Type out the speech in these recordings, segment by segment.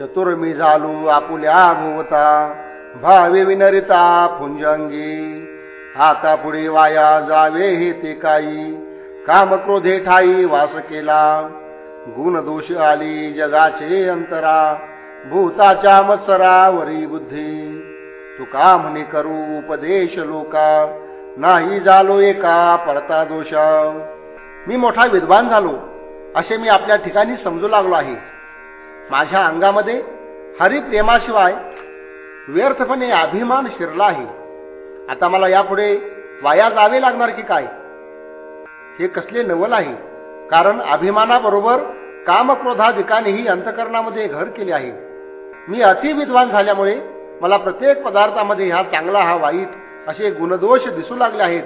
चतुर्मी झालू झालो आपुल्या भोवता भावे विनरिता फुंजंगी आता पुढे वाया जावे हे ते काही काम क्रोधे ठाई वास केला. गुण दोष आली जगाचे अंतरा भूताच्या मत्सरावरी बुद्धी. तुका म्हणे करू उपदेश लोका नाही झालो एका पडता दोष. मी मोठा विद्वान झालो असे मी आपल्या ठिकाणी समजू लागलो आहे. माझ्या अंगामध्ये हरिप्रेमाशिवाय व्यर्थपणे अभिमान शिरला आहे. आता मला यापुढे वाया जावे लागणार की काय? हे कसले नवल आहे? कारण अभिमानाबरोबर कामक्रोधाधिकानेही अंतकरणामध्ये घर केले आहे. मी अतिविद्वान झाल्यामुळे मला प्रत्येक पदार्थामध्ये हा चांगला हा वाईट असे गुणदोष दिसू लागले आहेत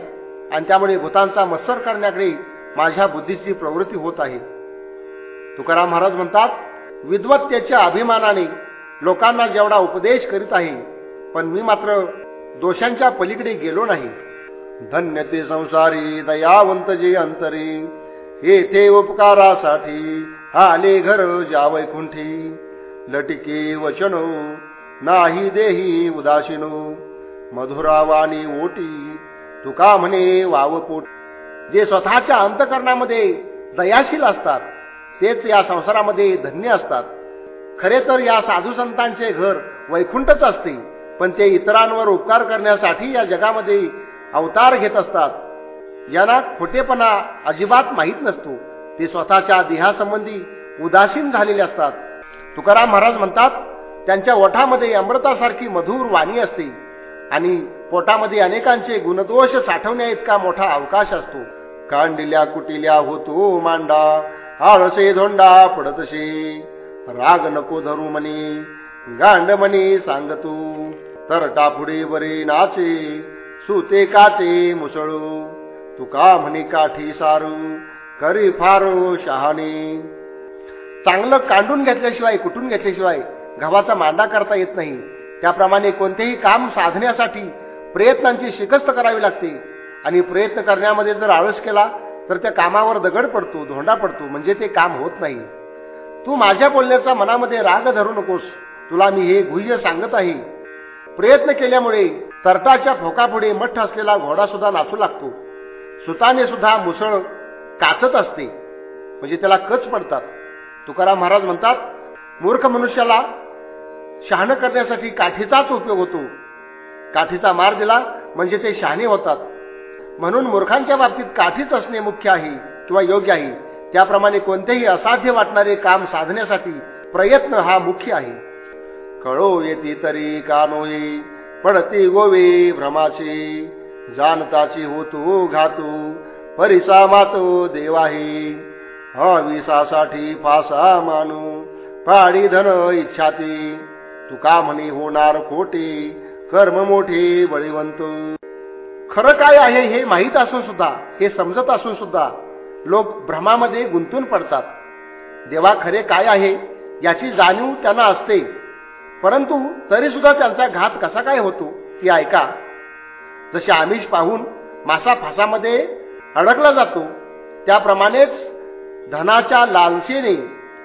आणि त्यामुळे भूतांचा मत्सर करण्याकडे माझ्या बुद्धीची प्रवृत्ती होत आहे. तुकाराम महाराज म्हणतात विद्वत्तेच्या अभिमानाने लोकांना जेवढा उपदेश करीत आहे पण मी मात्र दोषांच्या पलीकडे गेलो नाही. धन्य ते संसारी दयावंत जे अंतरी हे ते उपकारासाठी आले घर ज्या वैकुंठी लटिके वचनो नाही देही उदासीनो मधुरावाणी ओटी तुका म्हणे वावपोट. जे स्वतःच्या अंतकरणामध्ये दयाशील असतात तेच या संसारामध्ये धन्य असतात. खरे तर या साधू संतांचे घर वैकुंठच असते पण ते इतरांवर उपकार करण्यासाठी या जगामध्ये अवतार घेत असतात. यांना खोटेपणा अजिबात माहीत नसतो. ते स्वतःच्या देहासंबंधी उदासीन झालेले असतात. तुकाराम महाराज म्हणतात त्यांच्या ओठामध्ये अमृतासारखी मधुर वाणी असते आणि पोटामध्ये अनेकांचे गुणदोष साठवण्या इतका मोठा अवकाश असतो. कांडिल्या कुटिल्या होतो मांडा आळसे धोंडा पडतसे राग नको धरू म्हणे. गांड म्हणे सांगतू तर टापुडे बरे नाचे. सुते काचे मुसळू. तुका म्हणे काठी सारू. करी फारो शहाणे. चांगलं कांडून घेतल्याशिवाय कुठून घेतल्याशिवाय गव्हाचा मांडा करता येत नाही. त्याप्रमाणे कोणतेही काम साधण्यासाठी प्रयत्नांची शिकस्त करावी लागते. आणि प्रयत्न करण्यामध्ये जर आळस केला तर त्या कामावर दगड पडतो धोंडा पडतो म्हणजे ते काम होत नाही. तू माझ्या बोलण्याचा मनामध्ये राग धरू नकोस. तुला मी हे गुह्य सांगत आहे. प्रयत्न केल्यामुळे तरटाच्या फोकापुढे मठ असलेला घोडा सुद्धा नाचू लागतो. सुताने सुद्धा मुसळ काचत असते. म्हणजे त्याला कच पडतात. तुकाराम महाराज म्हणतात मूर्ख मनुष्याला शहाणं करण्यासाठी काठीचाच उपयोग होतो. काठीचा मार दिला म्हणजे ते शहाणे होतात. म्हणून मूर्खांच्या बाबतीत काठीच असणे मुख्य आहे किंवा योग्य आहे. त्याप्रमाणे कोणतेही असाध्य वाटणारे काम साधण्यासाठी प्रयत्न हा मुख्य आहे. कळो येते तरी कानोई पडते गोवे भ्रमाचे जानताची होतो घातू परिसा मातो देवाही. अविसासाठी फासा मानू पाडी धन इच्छाती. तुका म्हणे होणार खोटे कर्म मोठे बळीवंत. खरं काय आहे हे माहीत असून सुद्धा हे समजत असून सुद्धा लोक भ्रमामध्ये गुंतून पडतात. देवा खरे काय आहे याची जाणीव त्यांना असते. परंतु तरी सुद्धा त्यांचा घात कसा काय होतो ती ऐका. जसे आमिष पाहून मासा फासामध्ये अडकला जातो त्याप्रमाणेच धनाच्या लालसेने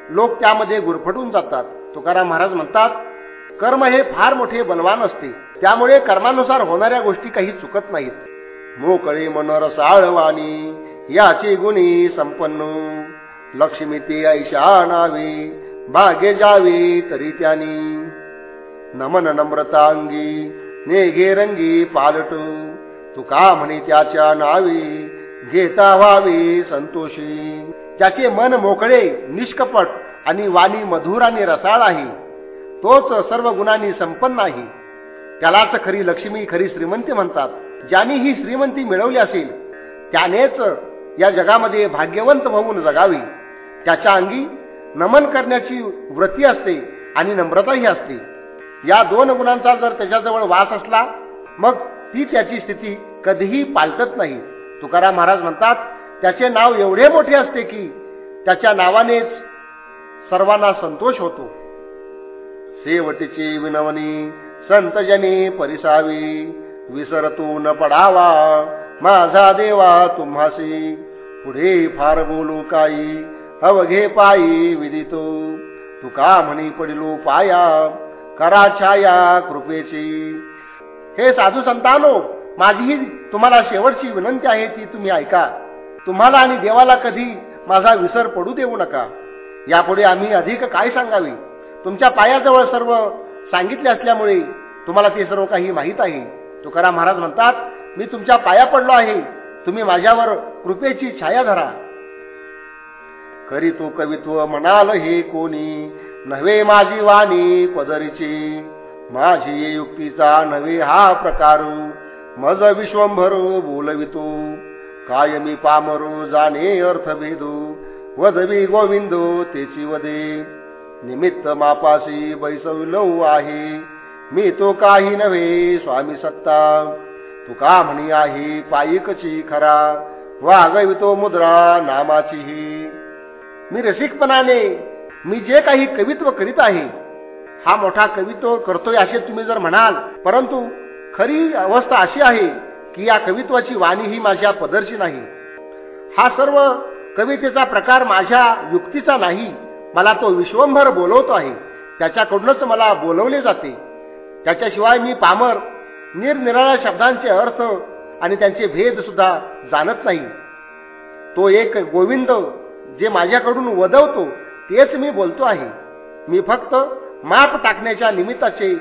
लोक त्यामध्ये गुरफटून जातात. तुकाराम महाराज म्हणतात कर्म हे फार मोठे बलवान असते. त्यामुळे कर्मानुसार होणाऱ्या गोष्टी काही चुकत नाहीत. मोकळे मनरसाळवाणी याची गुणी संपन्न. लक्ष्मी ते ऐशा भागे जावे तरी त्यानी. नमन नम्रता अंगी नेघे रंगी पालट. तुका म्हणे त्याच्या नावे घेता व्हावे संतोषी. त्याचे मन मोकळे निष्कपट आणि वाणी मधुर आणि रसाळ आहे तोच सर्व गुणांनी संपन्न आहे. त्यालाच खरी लक्ष्मी खरी श्रीमंती म्हणतात. ज्याने ही श्रीमंती मिळवली असेल त्यानेच या जगामध्ये भाग्यवंत होऊन जगावी. त्याच्या अंगी नमन करण्याची वृत्ती असते आणि नम्रताही असते. या दोन गुणांचा जर त्याच्याजवळ वास असला मग ती त्याची स्थिती कधीही पालटत नाही. तुकाराम महाराज म्हणतात त्याचे नाव एवढे मोठे असते की त्याच्या नावानेच सर्वांना संतोष होतो. शेवटीची विनवणी. संतजनी परिसावी. विसरतू न पडावा. माझा देवा तुम्हासी. पुढे फार बोलू काही. अवघे पायी विदितो. तुका म्हणी पडिलो पाया. करा छाया कृपेची. हे साधू संतानो माझी तुम्हाला शेवटची विनंती आहे ती तुम्ही ऐका. तुम्हाला आणि देवाला कधी माझा विसर पडू देऊ नका. यापुढे आम्ही अधिक काय सांगावे? तुमच्या पायाजवळ सर्व सांगितले असल्यामुळे तुम्हाला ते सर्व काही माहीत आहे. तुकाराम महाराज म्हणतात मी तुमच्या पाया पडलो आहे. तुम्ही माझ्यावर कृपेची छाया धरा. करी तो कवित्व म्हणाल हे कोणी? नव्हे माझी वाणी पदरीची. माझी युक्तीचा नव्हे हा प्रकार. मज विश्वंभर बोलवितो. काय मी पामरू जाणे अर्थभेदू. वदवी गोविंद तेची वदे निमित्त मापाशी बैसवलो आहे. मी तो काही नव्हे स्वामी सत्ता. तुका म्हणी आहे पायिकची खरा? वागवितो मुद्रा नामाचीही. मी रसिकपणाने मी जे काही कवित्व करीत आहे हा मोठा कवित्व करतोय असे तुम्ही जर म्हणाल परंतु खरी अवस्था अशी आहे की या कवित्वाची वाणी ही माझ्या पदरची नाही. हा सर्व कवितेचा प्रकार माझ्या युक्तीचा नाही. मला तो विश्वंभर बोलवतो आहे. त्याच्याकडूनच मला बोलवले जाते. त्याच्याशिवाय मी पामर निरनिराळ्या शब्दांचे अर्थ आणि त्यांचे भेद सुद्धा जाणत नाही. तो एक गोविंद जे माझ्याकडून वदवतो तेच मी बोलतो आहे. मी फक्त माप टाकण्याच्या निमित्ताचे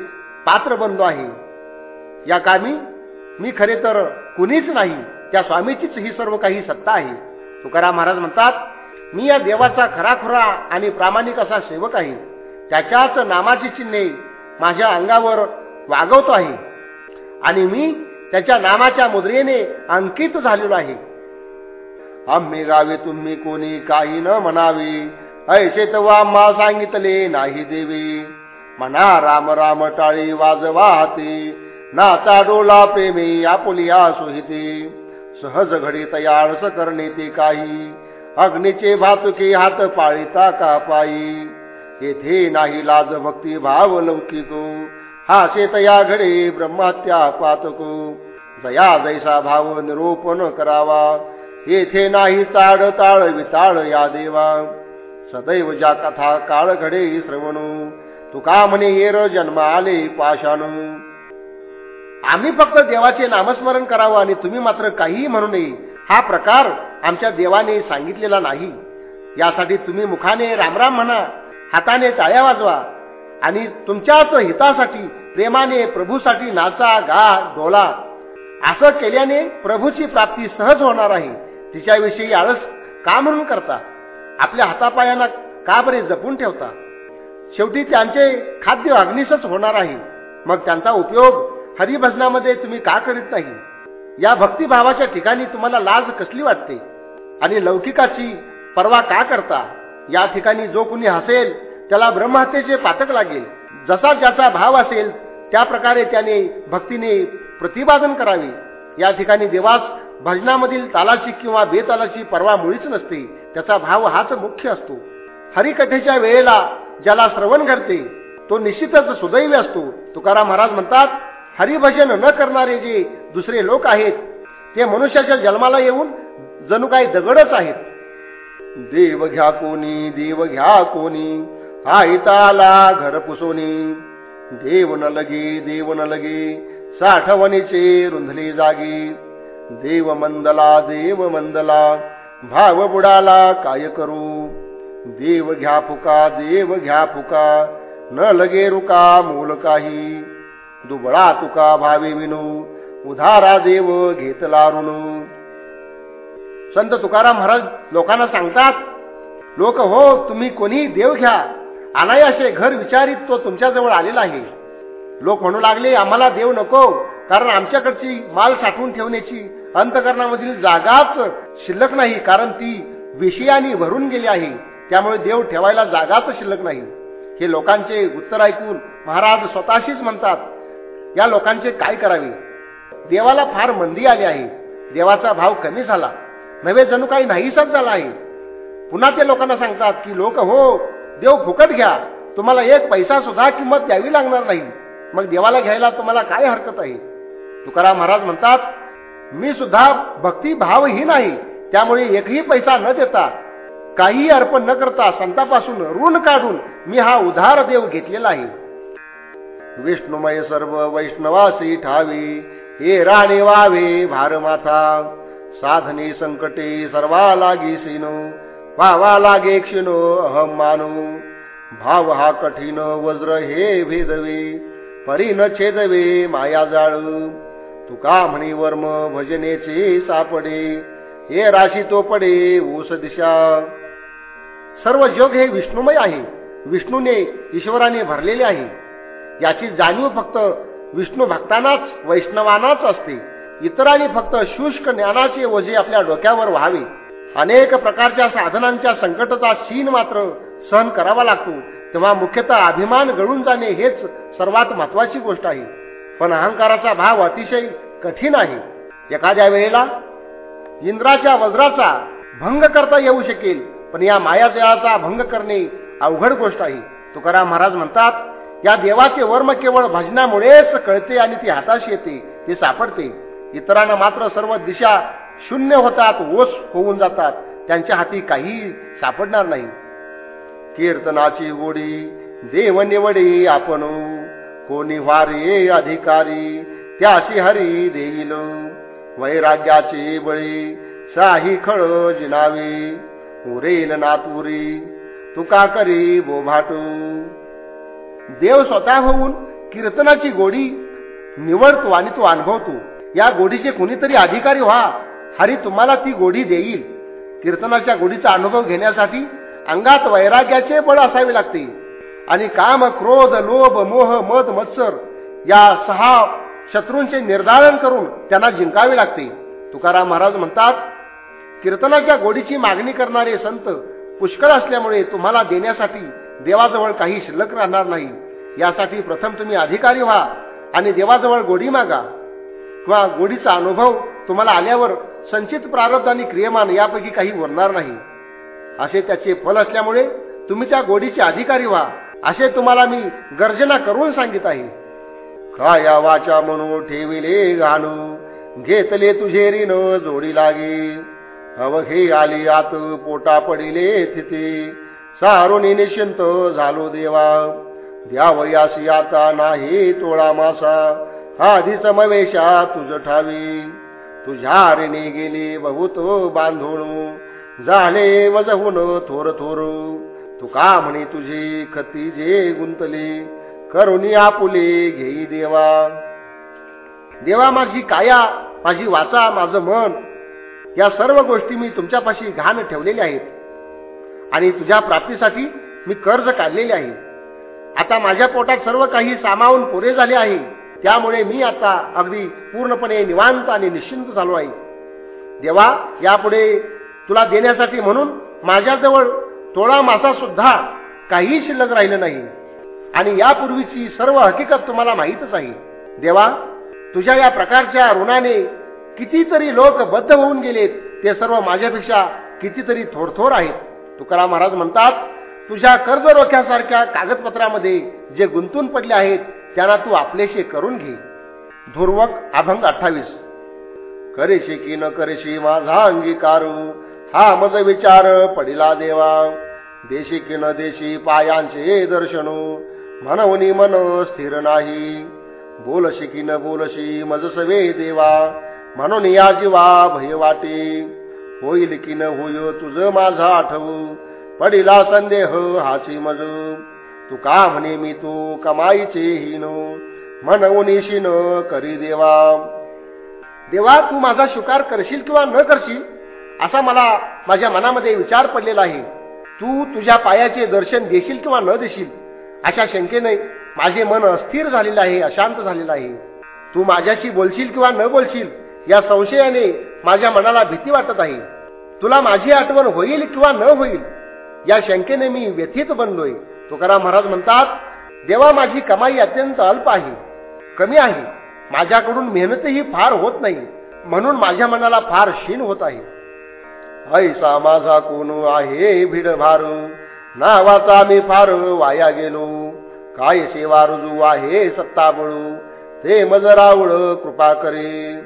पात्र बनलो आहे. या कामी मी खरे तर कुणीच नाही त्या स्वामीचीच ही सर्व काही सत्ता आहे. तुकाराम महाराज म्हणतात मी या देवाचा खराखुरा आणि प्रामाणिक असा सेवक आहे. त्याच्याच नामाची चिन्हे माझ्या अंगावर वागवतो आहे. आणि मी त्याच्या नामाच्या मुद्रेने अंकित झालेलो आहे. आम्ही गावे तुम्ही कोणी काही न म्हणावे. ऐसे तवा मा सांगितले नाही देवी. म्हणा राम राम टाळी वाजवाते नाचा डोला प्रेमी आपुलिया सोहिते. सहज घडी तयाळस करणे ते काही. अग्नीचे भातुके हात पाळीता का पायी? येथे नाही लाज भक्ती भाव लौकिक. हासे तया घडे ब्रह्मात्या पातको. दया जैसा भाव निरोपण करावा. येथे नाही ताड ताळ विताळ या देवा. सदैव ज्या कथा काळ घडे श्रवणू. तुका म्हणे येर जन्म आले पाषाणू. आम्ही फक्त देवाचे नामस्मरण करावं आणि तुम्ही मात्र काहीही म्हणू नये. हा प्रकार आमच्या देवाने सांगितलेला नाही. यासाठी तुम्ही मुखाने रामराम म्हणा हाताने टाळ्या वाजवा आणि तुमच्याच हितासाठी प्रेमाने प्रभूसाठी नाचा गा डोला. असं केल्याने प्रभूची प्राप्ती सहज होणार आहे. तिच्याविषयी आळस का म्हणून करता? आपल्या हातापायांना का बरे जपून ठेवता? शेवटी त्यांचे खाद्य अग्निसच होणार आहे. मग त्यांचा उपयोग हरिभजनामध्ये तुम्ही का करीत नाही? या भक्तिभावाच्या ठिकाणी तुम्हाला लाज कसली वाटते? आणि लौकिकाची परवा का करता? या ठिकाणी जो कुणी हसेल त्याला ब्रह्महत्येचे पातक लागेल. जसा ज्याचा भाव असेल त्या प्रकारे त्याने भक्तीने प्रतिपादन करावे. या ठिकाणी देवास भजनामधील तालाची किंवा बेतालाची पर्वा मुळीच नसते. त्याचा भाव हाच मुख्य असतो. हरिकथेच्या वेळेला ज्याला श्रवण घडते तो निश्चितच सुदैवी असतो. तुकाराम महाराज म्हणतात हरिभजन न करणारे जे दुसरे लोक आहेत ते मनुष्याच्या जन्माला येऊन जणू काही दगडच आहेत. देव घ्या कोणी देव घ्या कोणी आयताला घर पुसोनी. देव न लगे देव न लगे साठवणीचे रुंधले जागी. देव मंदला देव मंदला भाव बुडाला काय करू? देव घ्या फुका देव घ्या फुका न लगे रुका मूल काही. दुबळा तुका भावे विनू उधारा देव घेतला ऋणू. संत तुकाराम महाराज लोकांना सांगतात लोक हो तुम्ही कोणी देव घ्या. अनायासे घर विचारित तो तुमच्याजवळ आलेला आहे. लोक म्हणू लागले आम्हाला देव नको कारण आमच्याकडची माल साठवून ठेवण्याची अंतकरणामधील जागाच शिल्लक नाही कारण ती विषयानी भरून गेली आहे. त्यामुळे देव ठेवायला जागाच शिल्लक नाही. हे लोकांचे उत्तर ऐकून महाराज स्वतःशीच म्हणतात या लोकांचे काय करावे? देवाला फार मंदी आली आहे. देवाचा भाव कमी झाला. नव्हे जणू काही नाहीसाच झाला आहे. पुन्हा ते लोकांना सांगतात की लोक हो देव फुकट घ्या. तुम्हाला एक पैसा सुद्धा किंमत द्यावी लागणार नाही. मग देवाला घ्यायला तुम्हाला काय हरकत आहे? तुकाराम महाराज म्हणतात मी सुद्धा भक्ती भावही नाही. त्यामुळे एकही पैसा न देता काहीही अर्पण न करता संतापासून ऋण काढून मी हा उधार देव घेतलेला आहे. विष्णुमय सर्व वैष्णवासी ठावी हे राणी वावे भारमाथा साधने संकटे सर्वा लागी सिनो व्हावा लागे क्षिनो अहम मानू. भाव हा कठीण वज्र हे भेदवे परी न छेदवे माया जाळू. तुका म्हणी वर्म भजनेचे सापडे हे राशी तो पडे ऊस दिशा. सर्व जग हे विष्णुमय आहे विष्णूने ईश्वराने भरलेले आहे. याची जाणीव फक्त विष्णू भक्तांनाच वैष्णवानाच असते. इतरांनी फक्त शुष्क ज्ञानाचे वजे आपल्या डोक्यावर व्हावे. अनेक प्रकारच्या साधनांच्या संकटाचा सीन मात्र सहन करावा लागतो. तेव्हा मुख्यतः अभिमान गळून जाणे हेच सर्वात महत्वाची गोष्ट आहे. पण अहंकाराचा भाव अतिशय कठीण आहे. एखाद्या वेळेला इंद्राच्या वज्राचा भंग करता येऊ शकेल पण या मायाजयाचा भंग करणे अवघड गोष्ट आहे. तुकाराम महाराज म्हणतात या देवाचे वर्म केवळ भजनामुळेच कळते आणि ती हाताशी येते ते सापडते. इतरांना मात्र सर्व दिशा शून्य होतात ओस होऊन जातात. त्यांच्या हाती काही सापडणार नाही. कीर्तनाची गोडी देव निवडी आपण. कोणी वारे अधिकारी त्याशी हरी देईल. वैराग्याचे बळी साही खळ जिनावी. उरेल नातुरी तुका करी बोभाटू. देव स्वतः होऊन कीर्तनाची गोडी निवडतो आणि तो अनुभवतो. या गोडीचे कोणीतरी अधिकारी व्हा हरी तुम्हाला ती गोडी देईल. कीर्तनाच्या गोडीचा अनुभव घेण्यासाठी अंगात वैराग्याचे बळ असावे लागते. आणि काम क्रोध लोभ मोह मद मत्सर या सहा शत्रूंचे निर्धारण करून त्यांना जिंकावे लागते. तुकाराम महाराज म्हणतात कीर्तनाच्या गोडीची मागणी करणारे संत पुष्कळ असल्यामुळे तुम्हाला देण्यासाठी देवाजवळ काही शिल्लक राहणार नाही. यासाठी प्रथम तुम्ही अधिकारी व्हा आणि देवाजवळ गोडी मागा. किंवा गोडीचा अनुभव तुम्हाला आल्यावर संचित प्रारब्ध आणि क्रियमान यापैकी काही उरणार नाही. असे त्याचे फल असल्यामुळे तुम्ही त्या गोडीचे अधिकारी व्हा. असे तुम्हाला मी गर्जना करून सांगित आहे. काया वाचा म्हणून ठेविले घालू. घेतले तुझे रिन जोडी लागे. अवघे आली आत पोटा पडिले तिथे. सारुनी निश्चिंत झालो देवा. द्यावयास याचा नाही तोळा मासा. आधी समवेशा तुझ ठावी. तुझ्या रेने गेली बहुत बांधून झाले वजहून थोर थोर. तू का म्हणे तुझी खती जे गुंतले. करुणी आपुले घेई देवा. देवा माझी काया माझी वाचा माझं मन. या सर्व गोष्टी मी तुमच्यापाशी घाण ठेवलेल्या आहेत. आणि तुझ्या प्राप्तीसाठी मी कर्ज काढलेले आहे. आता माझ्या पोटात सर्व काही सामावून पुरे झाले आहे. त्यामुळे मी आता अगदी पूर्णपणे निवांत आणि निश्चिंत झालो आहे. देवा यापुढे तुला देण्यासाठी म्हणून माझ्याजवळ तोळा मासा सुद्धा काही शिल्लक राहिलं नाही. आणि यापूर्वीची सर्व हकीकत तुम्हाला माहीतच आहे. देवा तुझ्या या प्रकारच्या ऋणाने कितीतरी लोक बद्ध होऊन गेलेत ते सर्व माझ्यापेक्षा कितीतरी थोरथोर आहेत. तुकाराम महाराज म्हणतात तुझ्या कर्ज रोख्यासारख्या कागदपत्रामध्ये जे गुंतून पडले आहेत त्यांना तू आपलेशे करून घे. धुर्वक अभंग अठ्ठावीस. करेशी की न करेशी माझा अंगीकारू हा मज विचार पडिला देवा. देशी की न देशी पायांचे दर्शनू म्हणून मन स्थिर नाही. बोलशी की न बोलशी मज सवे देवा म्हणून या जीवा भय वाटे. होईल की न होय तुझ माझा आठवू. पडिला संदेह हाची मज. तू का म्हणे मी तू कमाईचे हिन? म्हणून शिन करी देवा. देवा तू माझा स्वीकार करशील किंवा न करशील असा मला माझ्या मनामध्ये विचार पडलेला आहे. तू तुझ्या पायाचे दर्शन देशील किंवा न देशील अशा शंकेने माझे मन अस्थिर झालेलं आहे अशांत झालेलं आहे. तू माझ्याशी बोलशील किंवा न बोलशील या संशयाने माझ्या मनाला भीती वाटत आहे. तुला माझी आठवण होईल किंवा न होईल या शंकेने मी व्यथित बनलोय. तुकाराम महाराज म्हणतात देवा माझी कमाई अत्यंत अल्प आहे कमी आहे. माझ्याकडून मेहनतही फार होत नाही म्हणून माझ्या मनाला फार क्षीण होत आहे. ऐसा माझा कोण आहे भिड भारू नावाचा मी फार वाया गेलो. काय सेवा रुजू आहे सत्ता बळू ते मजरावळ कृपा करे.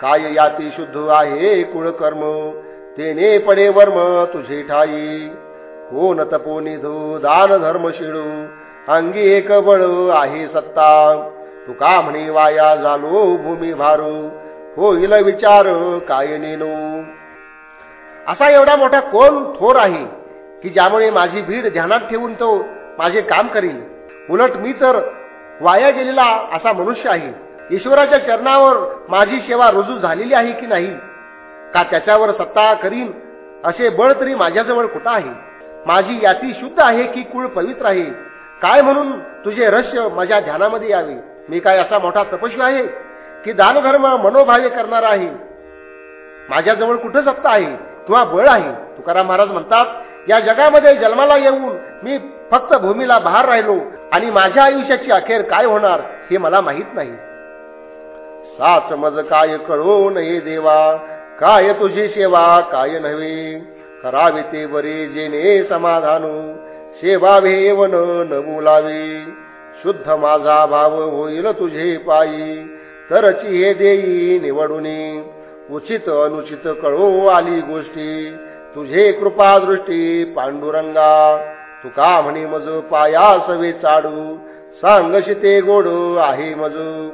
काय याती शुद्ध आहे कुळ कर्म? तेने पडे वर्म तुझे ठाई. हो कोण तपो निधो दान धर्म शिडू अंगी एक बळ आहे सत्ता. तुका म्हणे वाया झालो भूमी भारू? होईल विचार काय नेनो असा एवढा मोठा कोण थोर आहे की ज्यामुळे माझी भीड ध्यानात ठेवून तो माझे काम करील? उलट मी तर वाया गेलेला असा मनुष्य आहे. ईश्वराच्या चरणावर माझी सेवा रुजू झालेली आहे की नाही? का त्याच्यावर सत्ता करीन? असे बळ तरी माझ्याजवळ कुठं आहे? माझी याती शुद्ध आहे की कुळ पवित्र आहे? काय म्हणून तुझे रहस्य माझ्या ध्यानामध्ये यावे? मी काय असा मोठा तपस्वी आहे की दानधर्म मनोभावे करणार आहे? माझ्याजवळ कुठं सत्ता आहे किंवा बळ आहे? तुकाराम महाराज म्हणतात या जगामध्ये जन्माला येऊन मी फक्त भूमीला बाहेर राहिलो आणि माझ्या आयुष्याची अखेर काय होणार हे मला माहीत नाही. साच मज काय कळो नये देवा? काय तुझी सेवा काय नव्हे? करावे ते बरे जेने समाधानू. सेवा भेवन न बोलावे शुद्ध माझा भाव होईल तुझे पायी. तरची हे देई निवडून. उचित अनुचित कळो आली गोष्टी. तुझे कृपा दृष्टी पांडुरंगा. तुका म्हणे मज पाया सवे चाडू. सांगशी ते गोड आहे मजू.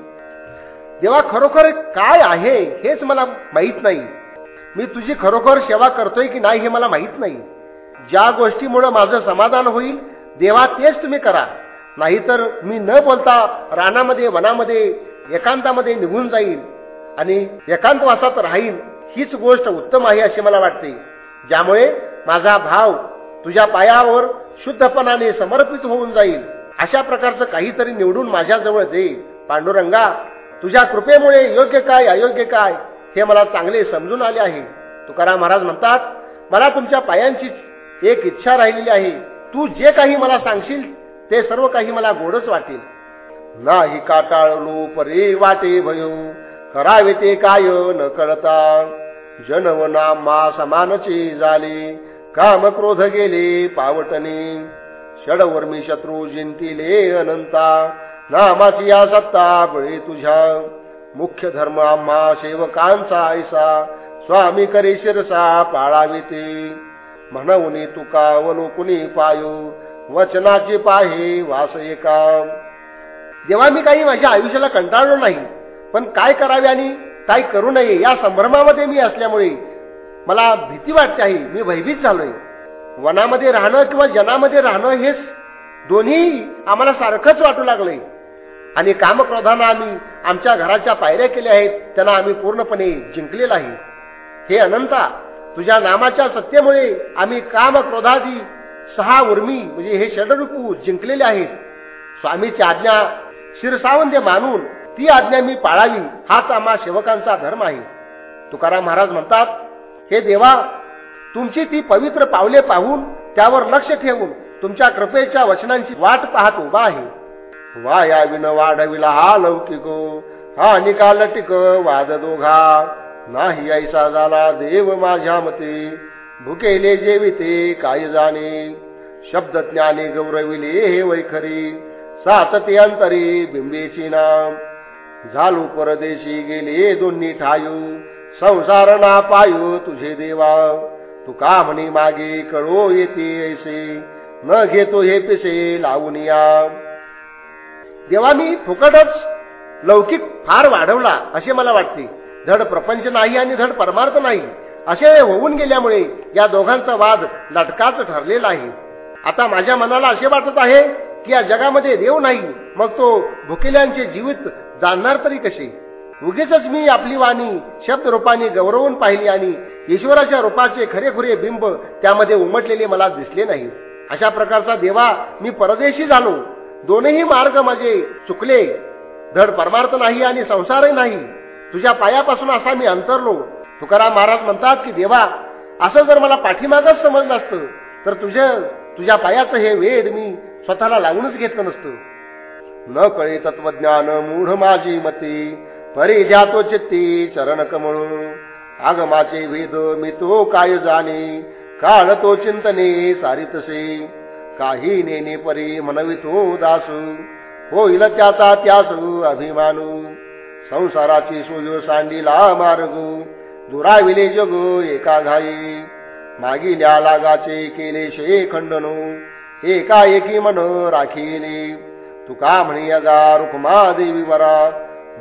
देवा खरोखर काय आहे हेच मला माहीत नाही. मी तुझी खरोखर सेवा करतोय की नाही हे मला माहीत नाही. ज्या गोष्टीमुळे माझं समाधान होईल देवा तेच तुम्ही करा. नाहीतर मी न बोलता रानामध्ये वनामध्ये एकांतामध्ये निघून जाईल आणि एकांतवासात राहील हीच गोष्ट उत्तम आहे असे मला वाटते. ज्यामुळे माझा भाव तुझ्या पायावर शुद्धपणाने समर्पित होऊन जाईल अशा प्रकारचं काहीतरी निवडून माझ्याजवळ दे. पांडुरंगा तुझ्या कृपेमुळे योग्य काय अयोग्य काय हे मला चांगले समजून आले आहे. तुकाराम महाराज म्हणतात मला तुमच्या पायांची एक इच्छा राहिलेली आहे. तू जे काही मला सांगशील ते सर्व काही मला गोडच वाटेल. नाही काटाळलो परे वाटे भयो करावे ते काय न कळता जनव नामा समानचे झाले काम क्रोध गेले पावटने षडवर्मी शत्रू जिंतिले अनंता. नामाची या सत्ता बळे तुझ्या मुख्य धर्म आम्हा सेवकांचा ऐसा। स्वामी करी शिरसा पाळावे ते म्हणून तुका वलोकुनी पायो। वचनाचे पाहे वास एका जेव्हा मी काही माझ्या आयुष्याला कंटाळलो नाही पण काय करावे आणि काय करू नये या संभ्रमामध्ये मी असल्यामुळे मला भीती वाटते आहे मी भयभीत झालोय. वनामध्ये राहणं किंवा जनामध्ये राहणं हेच दोन्ही आम्हाला सारखंच वाटू लागलंय. आणि कामक्रोधांना आम्ही आमच्या घराच्या पायऱ्या केल्या आहेत त्यांना आम्ही पूर्णपणे जिंकलेला आहे. हे अनंता तुझ्या नामाच्या सत्तेमुळे आम्ही कामक्रोधादी सहा उर्मी म्हणजे हे षडरूपू जिंकलेले आहेत. स्वामीची आज्ञा शिरसावंदे मानून ती आज्ञा मी पाळावी हाच आम्हा सेवकांचा धर्म आहे. तुकाराम महाराज म्हणतात हे देवा तुमची ती पवित्र पावले पाहून त्यावर लक्ष ठेवून तुमच्या कृपेच्या वचनांची वाट पाहत उभा आहे. वाया विन वाढविला हा लौकिको. हा निकाल टिक वाद दोघा. नाही ऐसा झाला देव माझ्या मते. भुकेले जेविते काय जाणे. शब्द ज्ञाने गौरविले हे वैखरी. सातते अंतरी बिंबेची नाम. झालू परदेशी गेले दोन्ही ठायू. संसार ना पायू तुझे देवा. तू का म्हणी मागे कळो येते ऐसे. न घेतो हे पिसे लावून या. देवानी फुकटच लौकिक फार वाढवला असे मला वाटते. धड प्रपंच नाही आणि धड परमार्थ नाही असे होऊन गेल्यामुळे या दोघांचा वाद लटकाच ठरलेला आहे. आता माझ्या मनाला असे वाटत आहे की या जगामध्ये देव नाही मग तो भुकेल्यांचे जीवित जाणणार तरी कसे? उगीच मी आपली वाणी शब्द रूपाने गौरवून पाहिली आणि ईश्वराच्या रूपाचे खरेखुरे बिंब त्यामध्ये उमटलेले मला दिसले नाही. अशा प्रकारचा देवा मी परदेशी झालो. दोनही मार्ग माझे चुकले. धड परमार्थ नाही आणि संसारही नाही. तुझ्या पायापासून असा मी अंतरलो. तुकाराम महाराज म्हणतात की देवा असं जर मला पाठीमागच समजलं असतं तर तुझ्या तुझ्या पायाचं हे वेद मी स्वतःला लावूनच घेतलं नसतं. न कळे तत्वज्ञान मूढ माझी मती परी जातो चित्ती चरण कमळ. आगमाचे वेद मी तो काय जाणे काळ तो चिंतने सारी तसे काही नेने परी म्हणवितो दासू. होईल त्याचा त्यास अभिमानू. संसाराची सोय सांडीला मार्ग. दुराविले जग एका घाई. मागिल्या लागाचे केले शे खंडनो. एका एकी मन राखिले तुका म्हणी अगा रुक्मा देवी वरा.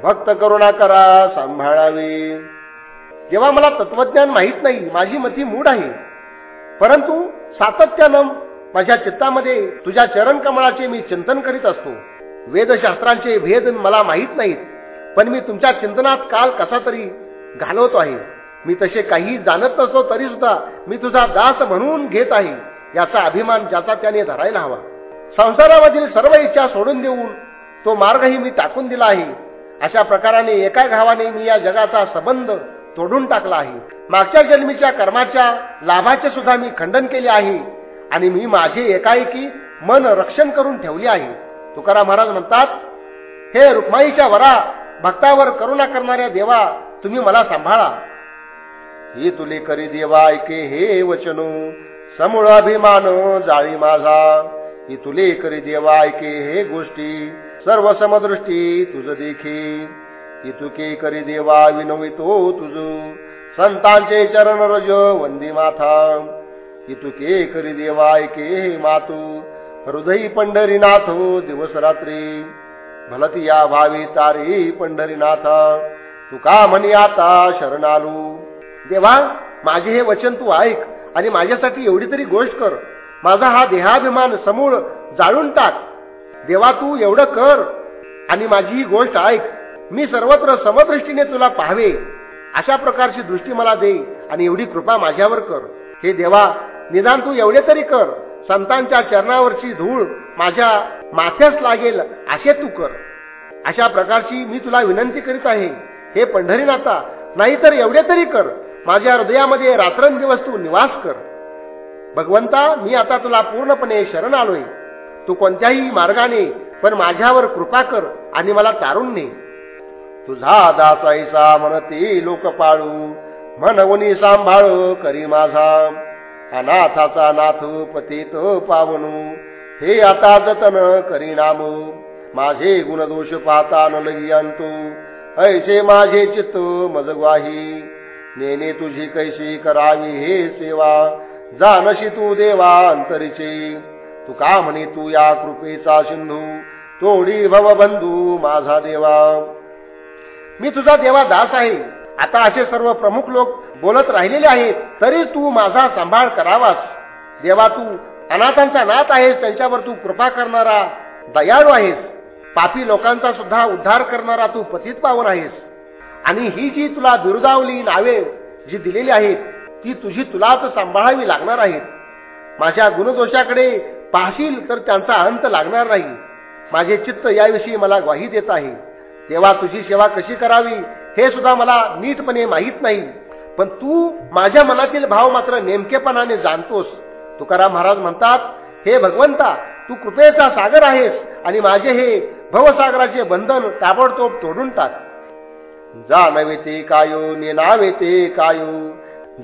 भक्त करुणा करा सांभाळावे. जेव्हा मला तत्वज्ञान माहीत नाही माझी मती मूड आहे. परंतु सातत्यानं माझ्या चित्तामध्ये तुझ्या चरण कमळाचे मी चिंतन करीत असतो. वेदशास्त्रांचे भेद मला माहीत नाहीत पण मी तुमच्या चिंतनात काल कसा तरी घालवतो आहे. मी तसे काही जाणत नसतो तरी सुद्धा मी तुझा दास म्हणून घेत आहे याचा अभिमान ज्याचा त्याने धरायला हवा. संसारामधील सर्व इच्छा सोडून देऊन तो मार्गही मी टाकून दिला आहे. अशा प्रकाराने एका घावाने मी या जगाचा संबंध तोडून टाकला आहे. मागच्या जन्मीच्या कर्माच्या लाभाचे सुद्धा मी खंडन केले आहे. आणि मी माझे एकाएकी मन रक्षण करून ठेवले आहे. तुकाराम महाराज म्हणतात हे रुक्माईच्या वरा भक्तावर करुणा करणाऱ्या देवा तुम्ही मला सांभाळा. ही तुले करी देवा ऐके हे वचनो समूळ अभिमान जाळी माझा. ही तुले करी देवा ऐके हे गोष्टी सर्व समदृष्टी तुझ देखी. ही तुके करी देवा विनवितो तुझ संतांचे चरण रज वंदी माथा. हे तू के करी देवाय के हे मातू? हृदयी पंढरीनाथ दिवस रात्री. भलती या भावी तारी पंढरीनाथ तुका म्हणी आता शरणालू? देवा माझे हे वचन तू ऐक आणि माझ्यासाठी एवढी तरी गोष्ट कर. माझा हा देहाभिमान समूळ जाळून टाक. देवा तू एवढं कर आणि माझी ही गोष्ट ऐक. मी सर्वत्र समदृष्टीने तुला पाहावे. अशा प्रकारची दृष्टी मला दे आणि एवढी कृपा माझ्यावर कर. हे देवा निदान तू एवढे तरी कर. संतांच्या चरणावरची धूळ माझ्या माथ्यास लागेल असे तू कर. अशा प्रकारची मी तुला विनंती करीत आहे. हे पंढरीनाथा नाहीतर एवढे तरी कर. माझ्या हृदयामध्ये रात्रंदिवस तू निवास कर. भगवंता मी आता तुला पूर्णपणे शरण आलोय. तू कोणत्याही मार्गाने पण माझ्यावर कृपा कर आणि मला तारून ने. तुझा दासाईचा म्हणते लोक पाळू म्हणवनी सांभाळ करी माझा. अनाथाचा नाथ तो पावनू. हे आता जतन करीनाम. माझे गुणदोष पाहता न लगी आणतो. ऐसे माझे चित्त मजग्वाही. नेने तुझी कैशी करावी हे सेवा. जानशी तू देवा अंतरीचे. तू का म्हणे तू या कृपेचा सिंधू? तोडी भवबंधू माझा देवा. मी तुझा देवा दास आहे. आता असे सर्व प्रमुख लोक बोलत राहिलेले आहेत तरी तू माझा सांभाळ करावास. देवा तू अनाथांचा नाथ आहेस त्यांच्यावर तू कृपा करणारा दयाळू आहेस. पापी लोकांचा सुद्धा उद्धार करणारा तू पतित पावन आहेस. आणि ही जी तुला बिरुदावली नावे जी दिलेली आहेत ती तुझी तुलाच सांभाळावी लागणार आहेत. माझ्या गुणदोषाकडे पाहशील तर त्यांचा अंत लागणार नाही. माझे चित्त याविषयी मला ग्वाही देत आहे. तेव्हा तुझी सेवा कशी करावी हे सुद्धा मला नीटपणे माहीत नाही. पण तू माझ्या मनातील भाव मात्र नेमकेपणाने जाणतोस. तुकाराम महाराज म्हणतात हे भगवंता तू कृपेचा सागर आहेस आणि माझे हे भवसागराचे बंधन ताबडतोब तोडून टाक. जाणवे ते कायो नेनावे ते कायो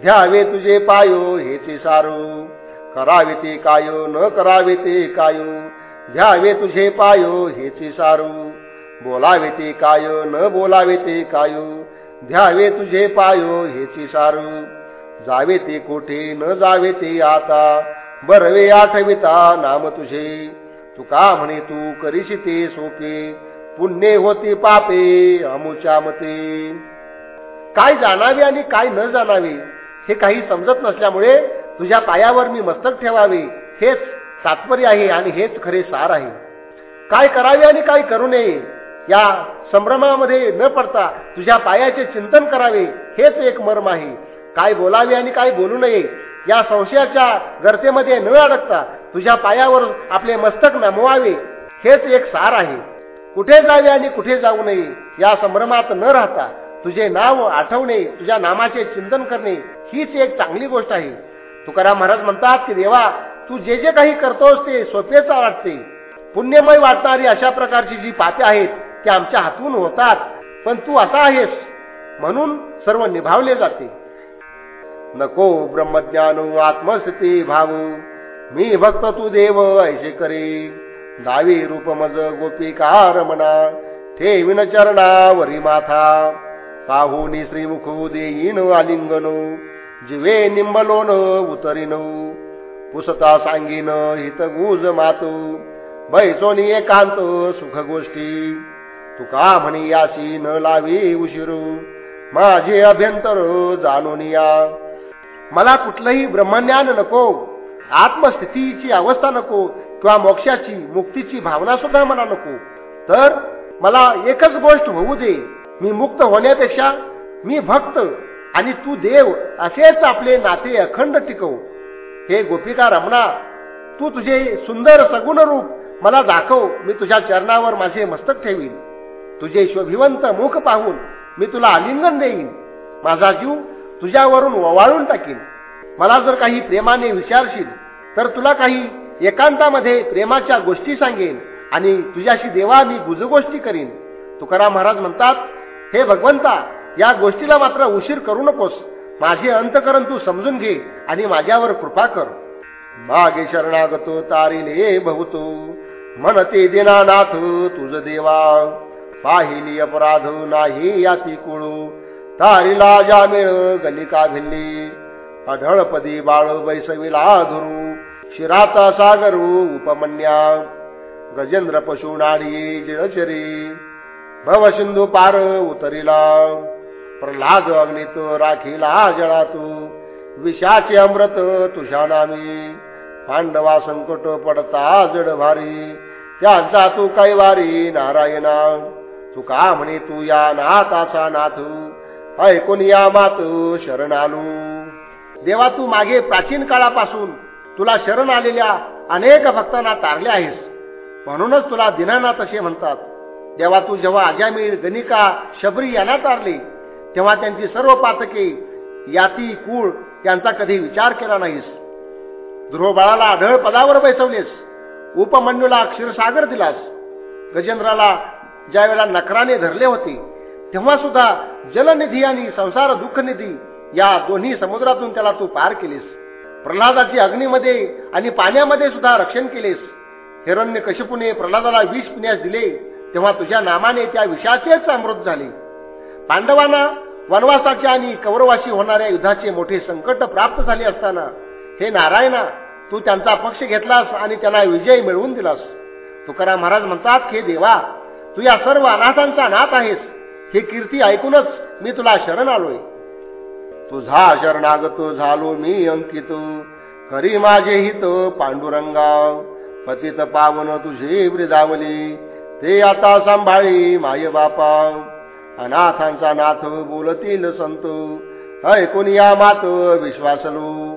ध्यावे तुझे पायो हेचे सारू. करावे ते कायो न करावे ते कायो घ्यावे तुझे पायो हेचे सारू. बोलावे ते काय न बोलावे ते कायो ध्यावे तुझे पायो हेची सारू जावे ते कोठे न जावे ते आता. बरवे आठविता नाम तुझे. तू का म्हणे तू करीशी ते सोपे. पुण्य होती पापे अमुच्या मते. काय जाणावे आणि काय न जाणावे हे काही समजत नसल्यामुळे तुझ्या पायावर मी मस्तक ठेवावे. हेच तात्पर्य आहे आणि हेच खरे सार आहे. काय करावे आणि काय करू नये या संभ्रमामध्ये न पडता तुझ्या पायाचे चिंतन करावे हेच एक मर्म आहे. काय बोलावे आणि काय बोलू नये या संशयाच्या गर्तेमध्ये न अडकता तुझ्या पायावर आपले मस्तक नमवावे हेच एक सार आहे. कुठे जावे आणि कुठे जाऊ नये या संभ्रमात न राहता तुझे नाव आठवणे तुझ्या नामाचे चिंतन करणे हीच एक चांगली गोष्ट आहे. तुकाराम महाराज म्हणतात की देवा तू जे जे काही करतोस ते सोपेच वाटते. पुण्यमय वाटणारी अशा प्रकारची जी पाते आहेत ते आमच्या हातून होतात. पण तू असा आहेस म्हणून सर्व निभावले जाते. नको ब्रह्मज्ञान आत्मस्थिती भाऊ मी भक्त तू देव ऐसे करे. दावी रूप मज गोपिका रमणा ठेविन चरणावरी माथा. पाहुनी श्रीमुख देईन आलिंगन. जिवे निंबलोन उतरीन. पुसता सांगीन हित गुज मातू. बैसोनी एकांत सुख गोष्टी तुका म्हणे यासी न लावी उशिरू. माझे अभ्यंतर जाणून या. मला कुठलंही ब्रह्मज्ञान नको. आत्मस्थितीची अवस्था नको किंवा मोक्षाची मुक्तीची भावना सुद्धा मला नको. तर मला एकच गोष्ट होऊ दे. मी मुक्त होण्यापेक्षा मी भक्त आणि तू देव असेच आपले नाते अखंड टिकव. हे गोपिका रमणा तू तुझे सुंदर सगुण रूप मला दाखव. मी तुझ्या चरणावर माझे मस्तक ठेवीन. तुझे शोभिवंत मुख पाहून मी तुला आलिंगन देईन. माझा जीव तुझ्यावरून ववाळून टाकीन. मला जर काही प्रेमाने विचारशील तर तुला काही एकांतामध्ये प्रेमाच्या गोष्टी सांगेन आणि तुझ्याशी देवा मी गुजगोष्टी करीन. तुकाराम महाराज म्हणतात हे भगवंता या गोष्टीला मात्र उशीर करू नकोस. माझे अंतकरण तू समजून घे आणि माझ्यावर कृपा कर. मागे शरणागतो तारिले भवतो म्हणते दिनानाथ तुझ देवा. पाहिली अपराध नाही याती कुळू. तारीला जामिळ गलिका भिल्ली. अढळपदी बाळ बैसविला धुरू. शिराता सागरू उपमन्या. गजेंद्र पशु नाडी जिळचरी भव सिंधू पार उतरिला. प्रल्हाद अग्नित राखीला जळातू. विषाचे अमृत तुषाणामी. पांडवा संकट पडता जड भारी त्यांचा तू कैवारी नारायणा. तू का म्हणे तू या नाथाचा नाथ. ऐकून या मात शरण आलू. देवा तू मागे प्राचीन काळापासून तुला शरण आलेल्या अनेक भक्तांना तारले आहेस. म्हणूनच तुला दिनानाथ असे म्हणतात. देवा तू जेव्हा अजामीर गणिका शबरी यांना तारले तेव्हा त्यांची सर्व पातके याती कुळ यांचा कधी विचार केला नाहीस. ध्रुवबाळाला आढळ पदावर बैसवलेस. उपमन्यूला क्षीरसागर दिलास. गजेंद्राला ज्या वेळेला नकराने धरले होते तेव्हा सुद्धा जलनिधी आणि संसार दुःख निधी या दोन्ही समुद्रातून त्याला तू पार केलीस. प्रल्हादाची अग्नीमध्ये आणि पाण्यामध्ये सुद्धा रक्षण केलेस. हिरण्य कशपुने प्रल्हादाला विष पिण्यास दिले तेव्हा तुझ्या नामाने त्या विषाचेच अमृत झाले. पांडवांना वनवासाचे आणि कौरवाशी होणाऱ्या युद्धाचे मोठे संकट प्राप्त झाले असताना हे नारायणा तू त्यांचा पक्ष घेतलास आणि त्यांना विजय मिळवून दिलास. तुकाराम महाराज म्हणतात हे देवा तू या सर्व अनाथांचा नाथ आहेस. ही कीर्ती ऐकूनच मी तुला शरण आलोय. तुझा शरणागत झालो मी अंकित. करी माझे हित पांडुरंगा. पतित पावन तुझे वृदावली. ते आता सांभाळी माय बापा. अनाथांचा नाथ बोलतील संत. ऐकून या मात विश्वासलो.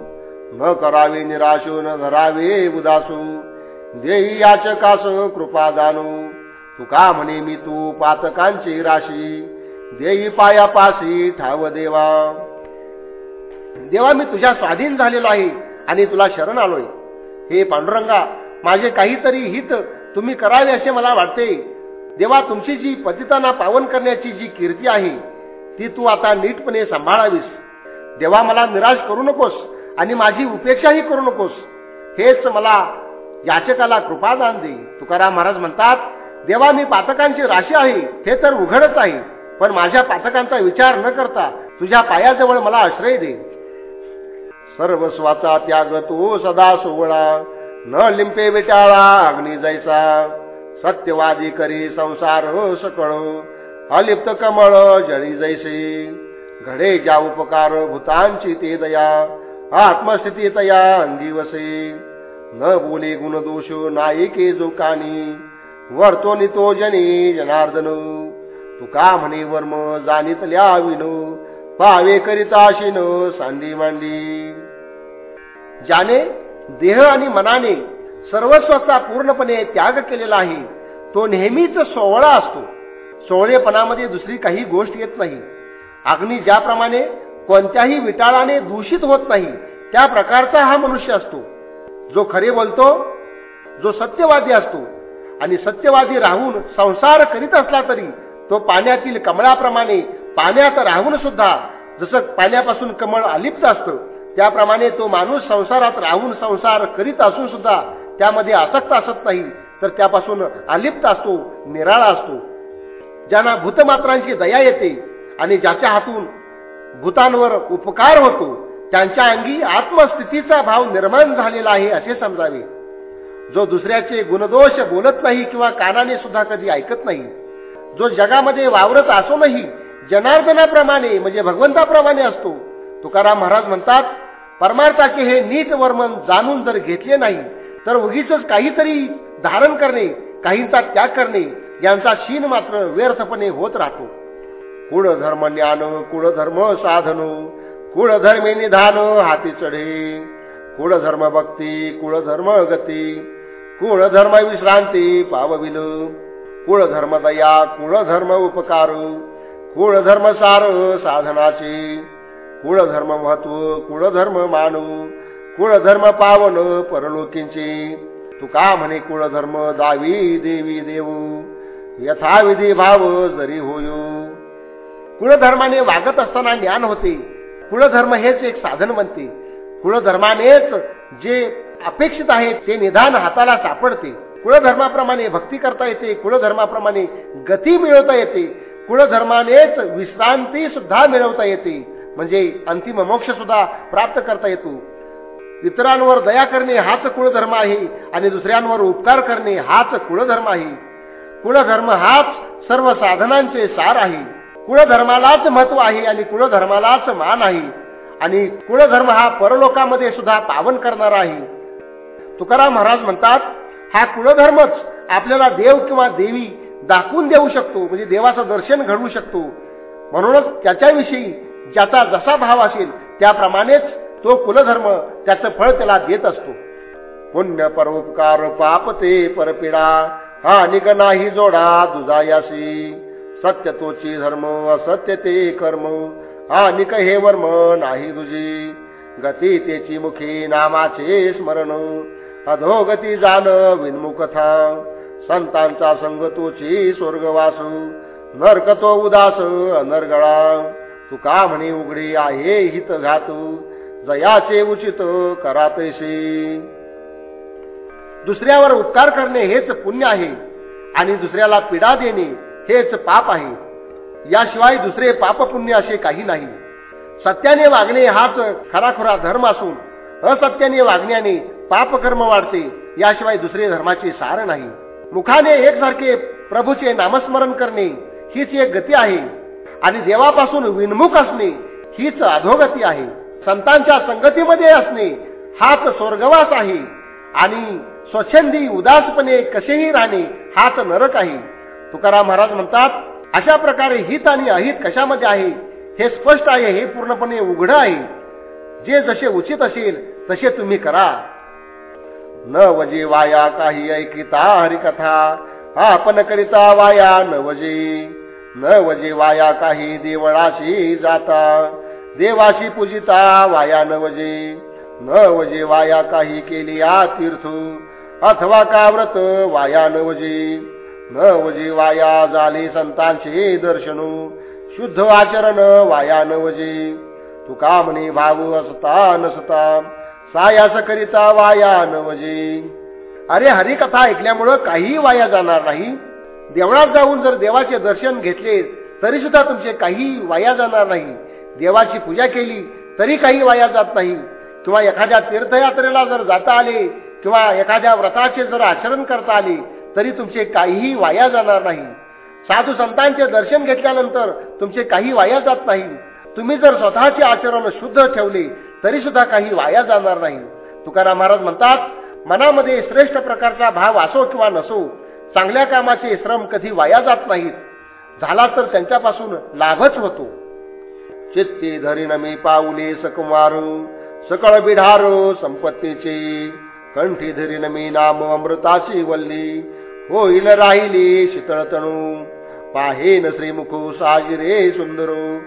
न करावे निराशो न धरावे उदासू. देई याचकास कृपा दानू तुका म्हणे मी तू पातकांची राशी. देई पायापाशी ठाव देवा. देवा मी तुझ्या स्वाधीन झालेलो आहे आणि तुला शरण आलोय. हे पांडुरंगा माझे काहीतरी हित तुम्ही करावे असे मला वाटते. देवा तुमची जी पतितांना पावन करण्याची जी कीर्ती आहे ती तू आता नीटपणे सांभाळावीस. देवा मला निराश करू नकोस आणि माझी उपेक्षाही करू नकोस. हेच मला याचकाला कृपादान दे. तुकाराम महाराज म्हणतात देवा मी पातकांची राशी आहे हे तर उघडच आहे. पण माझ्या पातकांचा विचार न करता तुझ्या पायाजवळ मला आश्रय दे. सर्वस्वाचा त्याग तू सदा सोवळा न लिंपे विटाळा अग्नी जायचा सत्यवादी करी संसार सकळ. अलिप्त कमळ जळी जैसे. घडे ज्या उपकार भूतांची ते दया. आत्मस्थिती तया अंगी वसे. न बोले गुण दोष नायिके जो कानी. वरतो नितो जनी जनार्दन। तुका म्हणे वर्म जाणीतल्या विनो पावे करिता शिन सांडी मांडी। ज्याने देह आणि मनाने सर्वस्वाचा पूर्णपणे त्याग केलेला आहे तो नेहमीच सोहळा असतो. सोहळेपणामध्ये दुसरी काही गोष्ट येत नाही. अग्नी ज्याप्रमाणे कोणत्याही विटाळाने दूषित होत नाही त्या प्रकारचा हा मनुष्य असतो. जो खरे बोलतो जो सत्यवादी असतो आणि सत्यवादी राहून संसार करीत असला तरी तो पाण्यातील कमळाप्रमाणे पाण्यात राहून सुद्धा जसं पाण्यापासून कमळ अलिप्त असतं त्याप्रमाणे तो माणूस संसारात राहून संसार करीत असून सुद्धा त्यामध्ये आसक्त असत नाही तर त्यापासून अलिप्त असतो निराळा असतो. ज्यांना भूतमात्रांची दया येते आणि ज्याच्या हातून भूतांवर उपकार होतो त्यांच्या अंगी आत्मस्थितीचा भाव निर्माण झालेला आहे असे समजावे. जो दुसऱ्याचे गुणदोष बोलत नाही किंवा कानाने सुद्धा कधी ऐकत नाही जो जगामध्ये वावरत असूनही जनार्दनाप्रमाणे म्हणजे भगवंताप्रमाणे असतो तुकाराम महाराज म्हणतात परमार्थाचे हे नीट वर्मन जाणून जर घेतले नाही तर उगीच काहीतरी धारण करणे काहींचा त्याग करणे यांचा शीन मात्र व्यर्थपणे होत राहतो. कुळधर्म ज्ञान कुळधर्म साधन कुळधर्मे निधान हाती चढे कुळधर्म भक्ती कुळधर्म गती कुळधर्म विश्रांती पावविल। कुळधर्म दया कुळधर्म उपकार। कुळधर्म सार साधनाचे। कुळधर्म महत्त्व कुळधर्म मानू कुळधर्म पावन परलोकींचे। तुका म्हणे कुळधर्म दावी देवी देऊ यथाविधी भाव जरी होयो। कुळधर्माने वागत असताना ज्ञान होते। कुळधर्म हेच एक साधन बनते कुळधर्मानेच जे अपेक्षित आहे ते निदान हाताला सापडते. कुळधर्माप्रमाणे भक्ती करता येते कुळधर्माप्रमाणे गती मिळवता येते. कुळधर्मानेच विश्रांती सुद्धा मिळवता येते. म्हणजे अंतिम मोक्ष सुद्धा प्राप्त करता येतो. इतरांवर दया करणे हाच कुळधर्म आहे आणि दुसऱ्यांवर उपकार करणे हाच कुळधर्म आहे. कुळधर्म हाच सर्व साधनांचे सार आहे. कुळधर्मालाच महत्त्व आहे आणि कुळधर्मालाच मान आहे. आणि कुळधर्म हा परलोकामध्ये सुद्धा पावन करणारा आहे. तुकाराम महाराज म्हणतात हा कुळधर्मच आपल्याला देव किंवा देवी दाखवून देऊ शकतो म्हणजे देवाचं दर्शन घडवू शकतो. म्हणूनच त्याच्याविषयी ज्याचा जसा भाव असेल त्याप्रमाणेच तो कुलधर्म त्याचं फळ त्याला देत असतो. पुण्य परोपकार पाप ते परपिडा हा निग नाही जोडा दुजायासी सत्य तोची धर्म असत्य ते कर्म हा निक हे वर्म नाही तुझी. गती तेची मुखी नामाचे स्मरण अधोगती जाण विनमुखथा. संतांचा संग तोची नर्क तो उदास अनरगळा. तुका म्हणे उघडी आहे हित घात जयाचे उचित करातैसे दुसऱ्यावर उपकार करणे हेच पुण्य आहे आणि दुसऱ्याला पीडा देणे हेच पाप आहे. याशिवाय दुसरे पाप पुण्य असे काही नाही. सत्याने वागणे हाच खराखुरा धर्म असून असत्याने वागण्याने पापकर्म वाढते याशिवाय दुसरे धर्माचे सार नाही. मुखाने एकसारखे प्रभूचे नामस्मरण करणे हीच एक गती आहे. आणि देवापासून विनमुख असणे हीच अधोगती आहे. संतांच्या संगतीमध्ये असणे हाच स्वर्गवास आहे. आणि स्वच्छंदी उदासपणे कसेही राहणे हाच नरक आहे. तुकाराम महाराज म्हणतात अशा प्रकारे हित आणि अहित कशामध्ये आहे? हे स्पष्ट आहे हे पूर्णपणे उघड आहे. जे जसे उचित असेल तसे तुम्ही करा. न वजे वाया काही ऐकिता हरिकथा आपण करिता वाया न वजे न वजे वाया काही देवळाशी जाता देवाशी पूजिता वाया न वजे न वजे वाया काही केली या तीर्थ अथवा का व्रत वाया न वजे न वजे वाया झाले संतांचे दर्शनू शुद्ध आचरण वाया न वजे तुका म्हणे भाव असता नसता सायास करिता वाया न म्हणजे अरे हरिकथा ऐकल्यामुळं काहीही वाया जाणार नाही. देवळात जाऊन जर देवाचे दर्शन घेतले तरी सुद्धा तुमचे काही वाया जाणार नाही. देवाची पूजा केली तरी काही वाया जात नाही. किंवा एखाद्या तीर्थयात्रेला जर जाता आले किंवा एखाद्या व्रताचे जर आचरण करता आले तरी तुमचे काहीही वाया जाणार नाही. साधू संतांचे दर्शन घेतल्यानंतर तुमचे काही वाया जात नाही. तुम्ही जर स्वतःचे आचरण शुद्ध ठेवले तरी सुद्धा काही वाया जाणार नाही. तुकाराम महाराज म्हणतात मनामध्ये श्रेष्ठ प्रकारचा भाव असो किंवा नसो चांगल्या कामाचे श्रम कधी वाया जात नाहीत. झाला तर त्यांच्यापासून लाभच होतो. चित्ते धरीन मी पाऊले सकमार सकळ बिढार संपत्तीचे. कंठी धरीन मी नाम अमृताची वल्ली होईल राहिली शीतळतणू पाहेन श्रीमुख साजिरे सुंदर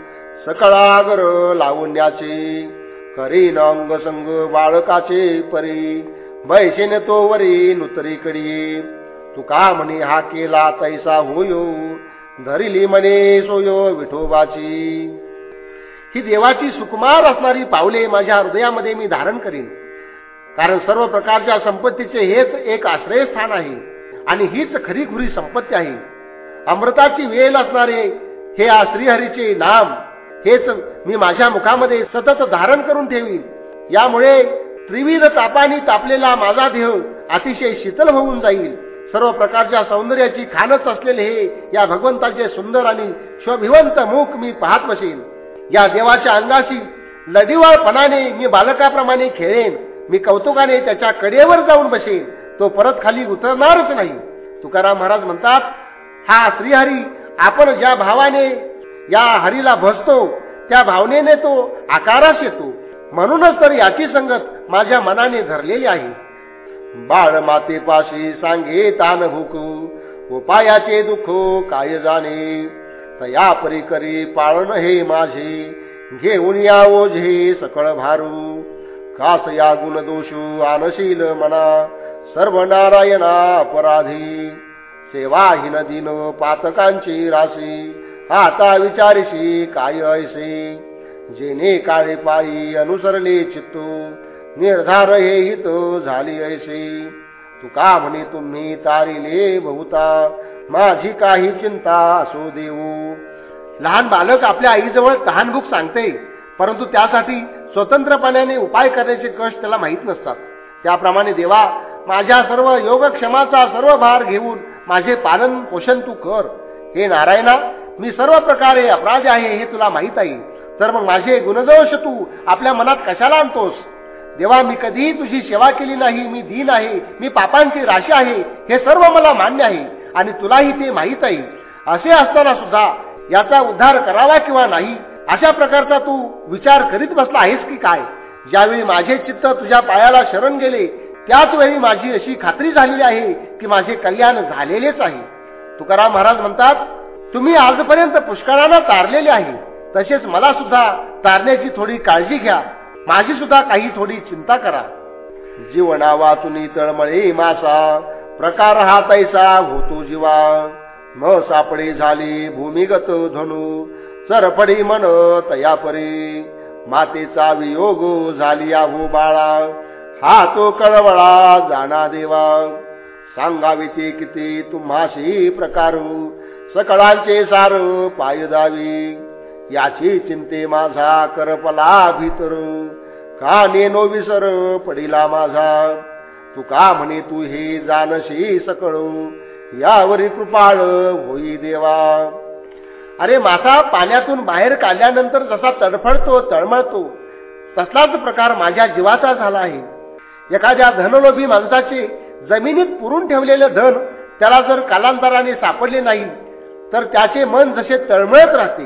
सकळागर लावण्याचे. करी नांग संग बाळकाचे परी. बैसेन तो वरी नुतरी कडी. तुका म्हणे हा केला तैसा होयो. धरिली म्हणे सोयो विठोबाची. ही देवाची सुकुमार असणारी पावले माझ्या हृदयामध्ये मी धारण करीन. कारण सर्व प्रकारच्या संपत्तीचे हेच एक आश्रयस्थान आहे आणि हीच खरीखुरी संपत्ती आहे. अमृताची वेल असणारे हे आ श्रीहरीचे नाम हेच मी माझ्या मुखामध्ये सतत धारण करून ठेवीन. यामुळे त्रिविध तापानी तापलेला माझा देह अतिशय शीतल होऊन जाईल. सर्व प्रकारच्या सौंदर्याची खानच असलेले हे या भगवंताचे सुंदर आणि शोभिवंत मुख मी पाहत बसेन. या देवाच्या अंगाशी लढीवाळपणाने मी बालकाप्रमाणे खेळेन. मी कौतुकाने त्याच्या कडेवर जाऊन बसेन. तो परत खाली उतरणारच नाही. तुकाराम महाराज म्हणतात हा श्रीहरी आपण ज्या भावाने या हरीला भजतो त्या भावनेने तो आकारास येतो. म्हणूनच तर याची संगत माझ्या मनाने धरलेली आहे. बाळ मातेपाशी सांगे तान भूक उपायाचे दुःख काय जाणे? तया परी करी पाळण हे माझे घेऊन या ओझे सकळ भारू. कास या गुण दोषू आनशील मना सर्व नारायणा अपराधी. सेवाहीन दिन पातकांची राशी आता विचारिशी काय ऐसे जेने काळे पायी अनुसरले चित्तू निर्धार हे हित झाली ऐसे तुका म्हणे तुम्ही तारिले बहुता माझी काही चिंता असो देऊ. लहान बालक आपल्या आईजवळ तहानभूक सांगते परंतु त्यासाठी स्वतंत्रपणाने उपाय करण्याचे कष्ट त्याला माहीत नसतात. त्याप्रमाणे देवा माझ्या सर्व योगक्षमाचा सर्व भार घेऊन माझे पालन पोषण तू कर. हे नारायणा मी सर्व प्रकारे अपराध आहे हे तुला माहीत आहे. तर मग माझे गुणदोष तू आपल्या मनात कशाला आणतोस? देवा मी कधीही तुझी सेवा केली नाही मी दीन आहे मी पापांची राशी आहे हे सर्व मला मान्य आहे आणि तुलाही ते माहीत आहे. असे असताना सुद्धा याचा उद्धार करावा किंवा नाही अशा प्रकारचा तू विचार करीत बसला आहेस की काय? ज्यावेळी माझे चित्त तुझ्या पायाला शरण गेले त्याच वेळी माझी अशी खात्री झालेली आहे की माझे कल्याण झालेलेच आहे. तुकाराम महाराज म्हणतात तुम्ही आजपर्यंत पुष्कळांना तारलेले आहे. तसेच मला सुद्धा तारण्याची थोडी काळजी घ्या. माझी सुद्धा काही थोडी चिंता करा. जीवना वाचून तळमळे मासा प्रकार हा तैसा होतो जीवा. न सापडे झाली भूमिगत धनु सरपडी मन तयापरी मातेचा वियोग झाली आहो बाळा हा तो कळवळा जाणा देवा. सांगावी ते किती तुम्हाशी प्रकारू. सकळांचे सार पाय दावी याची चिंते माझा करपला भीतर. का नेनो विसर पडिला माझा. तू का म्हणे तू हे जानशी सकळ. यावरी कृपाळ होई देवा. अरे मासा पाण्यातून बाहेर काढल्यानंतर जसा तडफडतो तळमळतो तसलाच प्रकार माझ्या जीवाचा झाला आहे. एखाद्या धनलोभी माणसाचे जमिनीत पुरून ठेवलेले धन त्याला जर कालांतराने सापडले नाही तर त्याचे मन जसे तळमळत राहते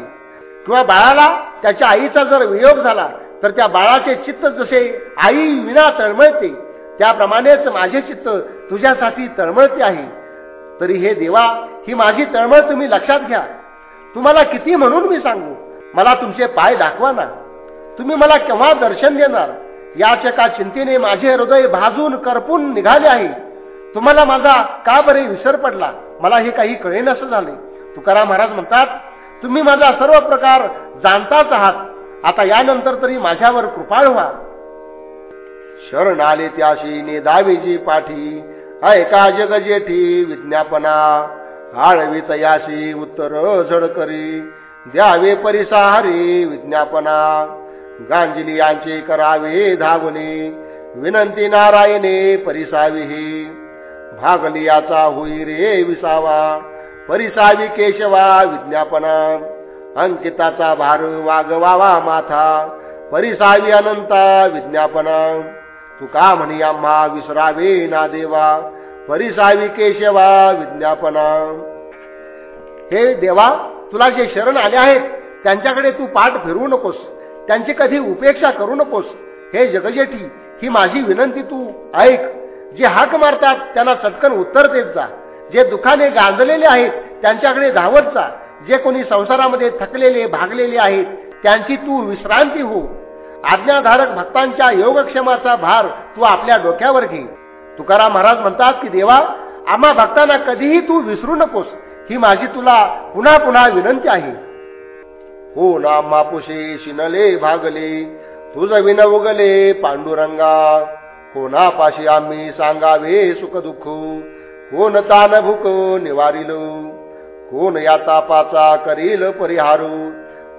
किंवा बाळाला त्याच्या आईचा जर वियोग झाला तर त्या बाळाचे चित्त जसे आई विना तळमळते त्याप्रमाणेच माझे चित्त तुझ्यासाठी तळमळते आहे. तरी हे देवा ही माझी तळमळ तुम्ही लक्षात घ्या. तुम्हाला किती म्हणून मी सांगू? मला तुमचे पाय दाखवा ना. तुम्ही मला केव्हा दर्शन देणार? याच्या एका चिंतेने माझे हृदय भाजून करपून निघाले आहे. तुम्हाला माझा का बरे विसर पडला? मला हे काही कळेन असं झाले. तुकाराम महाराज म्हणतात तुम्ही माझा सर्व प्रकार जाणताच आहात. आता यानंतर तरी माझ्यावर कृपाळ व्हा. शरण आले त्याशी ने दावीजी पाठी. ऐका जग जेठी विज्ञापना. आळवी तयाशी उत्तर झड करी. द्यावे परिसाहारी विज्ञापना. गांजली यांचे करावे धावणे. विनंती नारायणे परिसावी भागली याचा होई रे विसावा. परिसावी केशवा विज्ञापना. अंकिताचा भार वागवावा माथा. परिसावी अनंता विज्ञापना. तुका म्हणी आम्हा विसरावे ना देवा. परिसावी केशवा विज्ञापना. हे देवा तुला जे शरण आले आहेत त्यांच्याकडे तू पाठ फिरवू नकोस. त्यांची कधी उपेक्षा करू नकोस. हे जगजेठी ही माझी विनंती तू ऐक. जे हाक मारतात त्यांना चटकन उत्तर देत जा. जे दुखाने गांजलेले आहेत त्यांच्याकडे धावत जा. जे कोणी संसारामध्ये थकलेले भागलेले आहेत त्यांची तू विश्रांती हो. आज्ञाधारक भक्तांच्या योगक्षेमाचा भार तू आपल्या डोक्यावर घे. तुकाराम महाराज म्हणतात की देवा आम्हा भक्तांना कधीही तू विसरू नकोस. ही माझी तुला पुन्हा पुन्हा विनंती आहे. हो ना मापुशी शिनले भागले. तुझ विन उगले पांडुरंगा. हो कोणापाशी आम्ही सांगावे सुख दुःख कोण तान भूक निवारिलो? कोण या तापाचा करील परिहारू?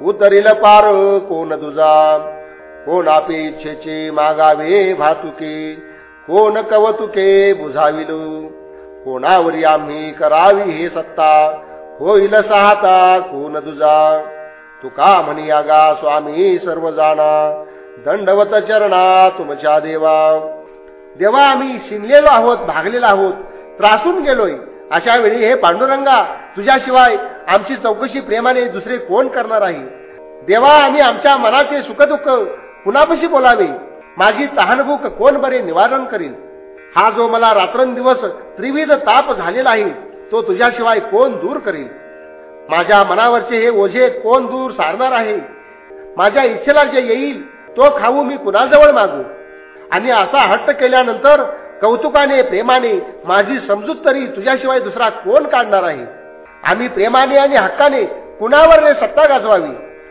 उतरील पार कोण दुजा? कोण आपे इच्छेचे मागावे भातुके? कोण कवतुके बुझाविलो? कोणावरी आम्ही करावी हे सत्ता? होईल सहाता कोण दुजा? तुका म्हणी आगा स्वामी सर्व जाणा दंडवत चरणा तुमच्या देवा. देवा आम्ही शिनलेलो आहोत भागलेलो आहोत. त्रासून गेलोय. अशा वेळी हे पांडुरंगा तुझ्याशिवाय आमची चौकशी प्रेमाने दुसरे कोण करणार आहे? देवा आम्ही आमच्या मनाचे सुखदुःख कुणापाशी बोलावे? माझी तहानभूक कोण बरे निवारण करील? हा जो मला रात्रंदिवस त्रिविध ताप झालेला आहे तो तुझ्याशिवाय कोण दूर करेल? माझ्या मनावरचे हे ओझे कोण दूर सारणार आहे? माझ्या इच्छेला जे येईल तो खाऊ मी कुणाजवळ मागू? आणि असा हट्ट केल्यानंतर कौतुकाने प्रेमाने माझी समजूत तरी तुझ्याशिवाय दुसरा कोण काढणार आहे? आम्ही प्रेमाने आणि हक्काने कुणावर रे सत्ता गाजवावी?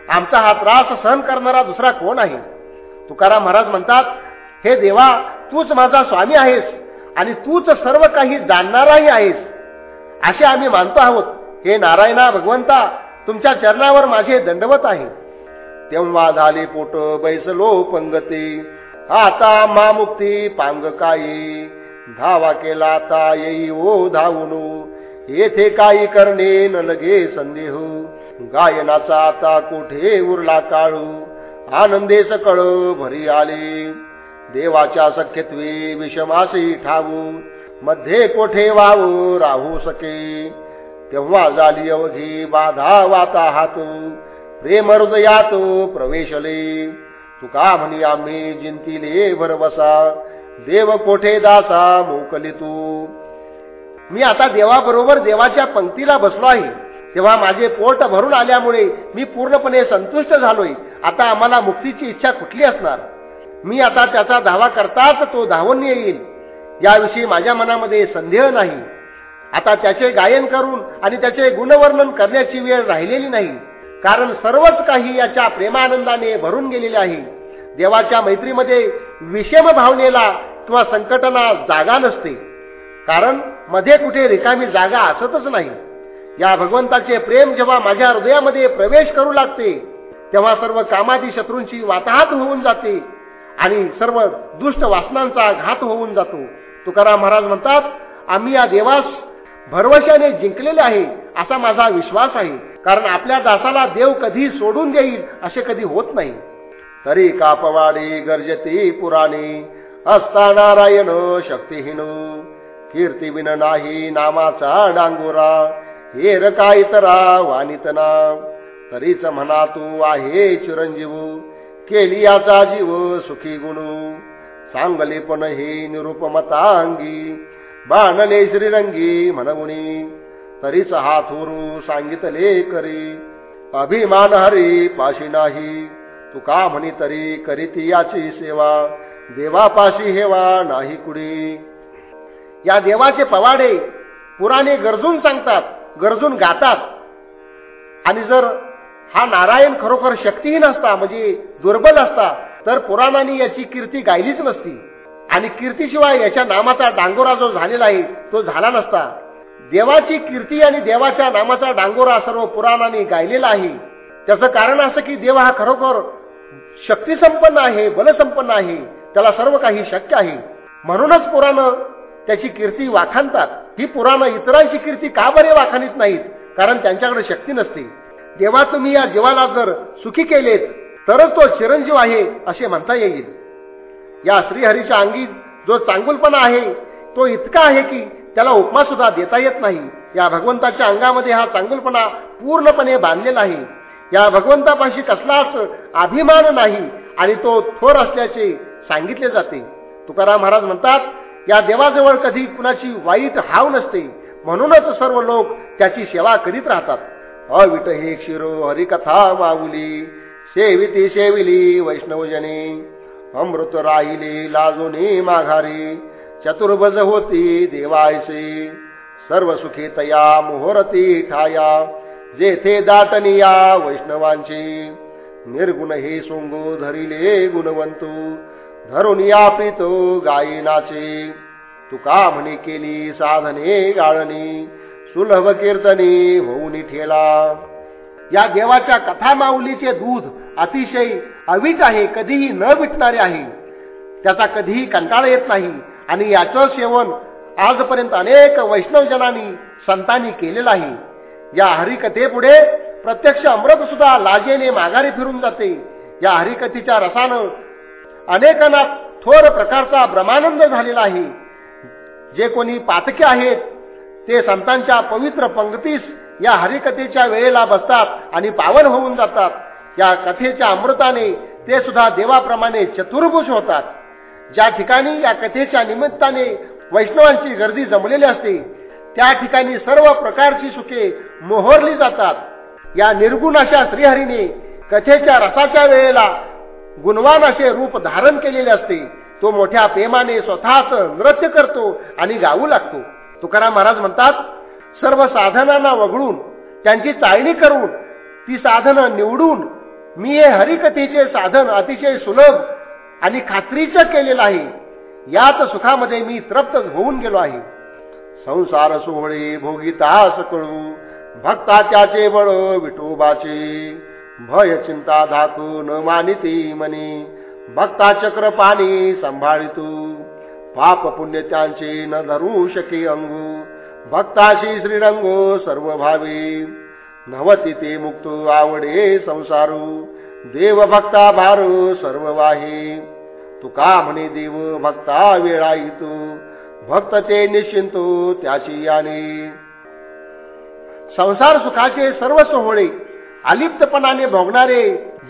आमचा हा त्रास सहन करणारा दुसरा कोण आहे? तुकाराम महाराज म्हणतात हे देवा तूच माझा स्वामी आहेस आणि तूच सर्व काही जाणणाराही आहेस. असे आम्ही मानतो आहोत. हे नारायणा भगवंता तुमच्या चरणावर माझे दंडवत आहे. तेव्हा झाले पोट बैसलो पंगते. आता मामुक्ती पांग काही धावा केला आता येई ओ धावून. येथे काही करणे न लगे संदेह. गायनाचा आता कोठे उरला काळू. आनंदे सकळ भरी आले. देवाच्या सख्यत्वे विषमासी ठावू. मध्ये कोठे वावू राहू सके. तेव्हा झाली अवघी बाधा वाता हातू. प्रेम हृदयात प्रवेशले. तुका म्हणी आम्ही जिंतीले भरवसा. देव कोठे दासा मोकली तू. मी आता देवाबरोबर देवाच्या पंक्तीला बसलो आहे. तेव्हा माझे पोट भरून आल्यामुळे मी पूर्णपणे संतुष्ट झालोय. आता आम्हाला मुक्तीची इच्छा कुठली असणार? मी आता त्याचा धावा करताच तो धावून येईल. याविषयी माझ्या मनामध्ये संदेह नाही. आता त्याचे गायन करून आणि त्याचे गुणवर्णन करण्याची वेळ राहिलेली नाही. कारण सर्वच काही याच्या प्रेमानंदाने भरून गेलेले आहे. देवाच्या मैत्रीमध्ये विषम भावनेला किंवा संकटाला जागा नसते. कारण मध्ये कुठे रिकामी जागा असतच नाही. या भगवंताचे प्रेम जेव्हा माझ्या हृदयामध्ये प्रवेश करू लागते तेव्हा सर्व कामादी शत्रूंची वाताहत होऊन जाते आणि सर्व दुष्ट वासनांचा घात होऊन जातो. तुकाराम महाराज म्हणतात आम्ही या देवास भरवशाने जिंकलेले आहे असा माझा विश्वास आहे. कारण आपल्या दासाला देव कधी सोडून देईल असे कधी होत नाही. तरी कापवाडी गरजती पुराणी असता नारायण शक्तीहीन कीर्तीविन नाही नामाचा डांगोरा हेर काय तरा वानितना तरीच म्हणा तू आहे चिरंजीव केली याचा जीव सुखी गुणू. सांगले पण हे निरुपमतांगी बाणले श्रीरंगी म्हणगुणी तरीच हाथोरू सांगितले करी अभिमान हरी पाशी नाही. तू का म्हणी तरी करीती याची सेवा? देवापाशी हेवा नाही कुडी या देवाचे पवाडे पुराणे गरजून सांगतात गरजून गातात. आणि जर हा नारायण खरोखर शक्तीहीन असता म्हणजे दुर्बल असता तर पुराणाने याची कीर्ती गायलीच नसती. आणि कीर्तीशिवाय याच्या नामाचा डांगोरा जो झालेला आहे तो झाला नसता. देवाची कीर्ती आणि देवाच्या नामाचा डांगोरा सर्व पुराणाने गायलेला आहे. त्याचं कारण असं की देव हा खरोखर शक्तीसंपन्न आहे बलसंपन्न आहे. त्याला सर्व काही शक्य आहे. म्हणूनच पुराण त्याची कीर्ती वाखाणतात. ही पुराणं इतरांची कीर्ती का बरे वाखाणीत नाहीत? कारण त्यांच्याकडे शक्ती नसते. देवा तुम्ही या जीवाला जर सुखी केलेत तरच तो चिरंजीव आहे असे म्हणता येईल. या श्रीहरीच्या अंगी जो चांगुलपणा आहे तो इतका आहे की त्याला उपमा सुद्धा देता येत नाही. या भगवंताच्या अंगामध्ये हा चांगुलपणा पूर्णपणे बांधलेला आहे. या भगवंतापाशी कसलाच अभिमान नाही आणि तो थोर असल्याचे सांगितले जाते. तुकाराम महाराज म्हणतात या देवाजवळ कधी कुणाची वाईट हाव नसते. म्हणूनच सर्व लोक त्याची सेवा करीत राहतात. अविट हे क्षिरो हरिकथा माऊली सेविती सेविली वैष्णवजनी. अमृत राहिली लाजोनी माघारी. चतुर्भज होती देवायसे सर्व सुखी तया मोहरती ठाया. जेथे दाटनिया वैष्णवांची. निर्गुण हे सोंगो धरिले गुणवंतू. धरून या प्रीतो गायनाचे. तुका म्हणे केली साधने गाळणी. सुलभ कीर्तनी होऊन ठेला. या देवाच्या कथा माऊलीचे दूध अतिशय अविट आहे कधीही न विटणारे आहे. त्याचा कधीही कंटाळा येत नाही. आणि याचं सेवन आजपर्यंत अनेक वैष्णवजनांनी संतांनी केलेलं आहे. या हरिकथेपुढे प्रत्यक्ष अमृत सुद्धा लाजेने माघारी फिरून जाते. या हरिकथेच्या रसानं अनेकांना थोर प्रकारचा ब्रमानंद झालेला आहे. जे कोणी पातके आहेत ते संतांच्या पवित्र पंगतीस या हरिकथेच्या वेळेला बसतात आणि पावन होऊन जातात. या कथेच्या अमृताने ते सुद्धा देवाप्रमाणे चतुर्भुष होतात. ज्या ठिकाणी या कथेच्या निमित्ताने वैष्णवांची गर्दी जमलेली असते त्या ठिकाणी सर्व प्रकारची सुखे मोहरली जातात. या निर्गुण अशा श्रीहरीने कथेच्या रसाच्या वेळेला गुणवान असे रूप धारण केलेले असते. तो मोठ्या प्रेमाने स्वतःच नृत्य करतो आणि गाऊ लागतो. तुकाराम महाराज म्हणतात सर्व साधनांना वगळून त्यांची चाळणी करून ती साधनं निवडून मी हे हरिकथेचे साधन अतिशय सुलभ आणि खात्रीचं केलेलं आहे. याच सुखामध्ये मी तृप्त होऊन गेलो आहे. संसार सोहळे भोगितास कळू. भक्ता त्याचे बळ विठोबाचे. भय चिंता धातू न मानिती मनी. भक्ता चक्र पाणी सांभाळितू. पाप पुण्य त्यांचे न धरू शके अंगू. भक्ताशी श्रीरंगो सर्व भावी नवती ते मुक्त आवडे संसारू. देव भक्ता भार सर्व वाही तुका म्हणे देव भक्ता वेळाईतो भक्त ते निश्चिंतो त्याची आणि संसार सुखाचे सर्व सोहळे अलिप्तपणाने भोगणारे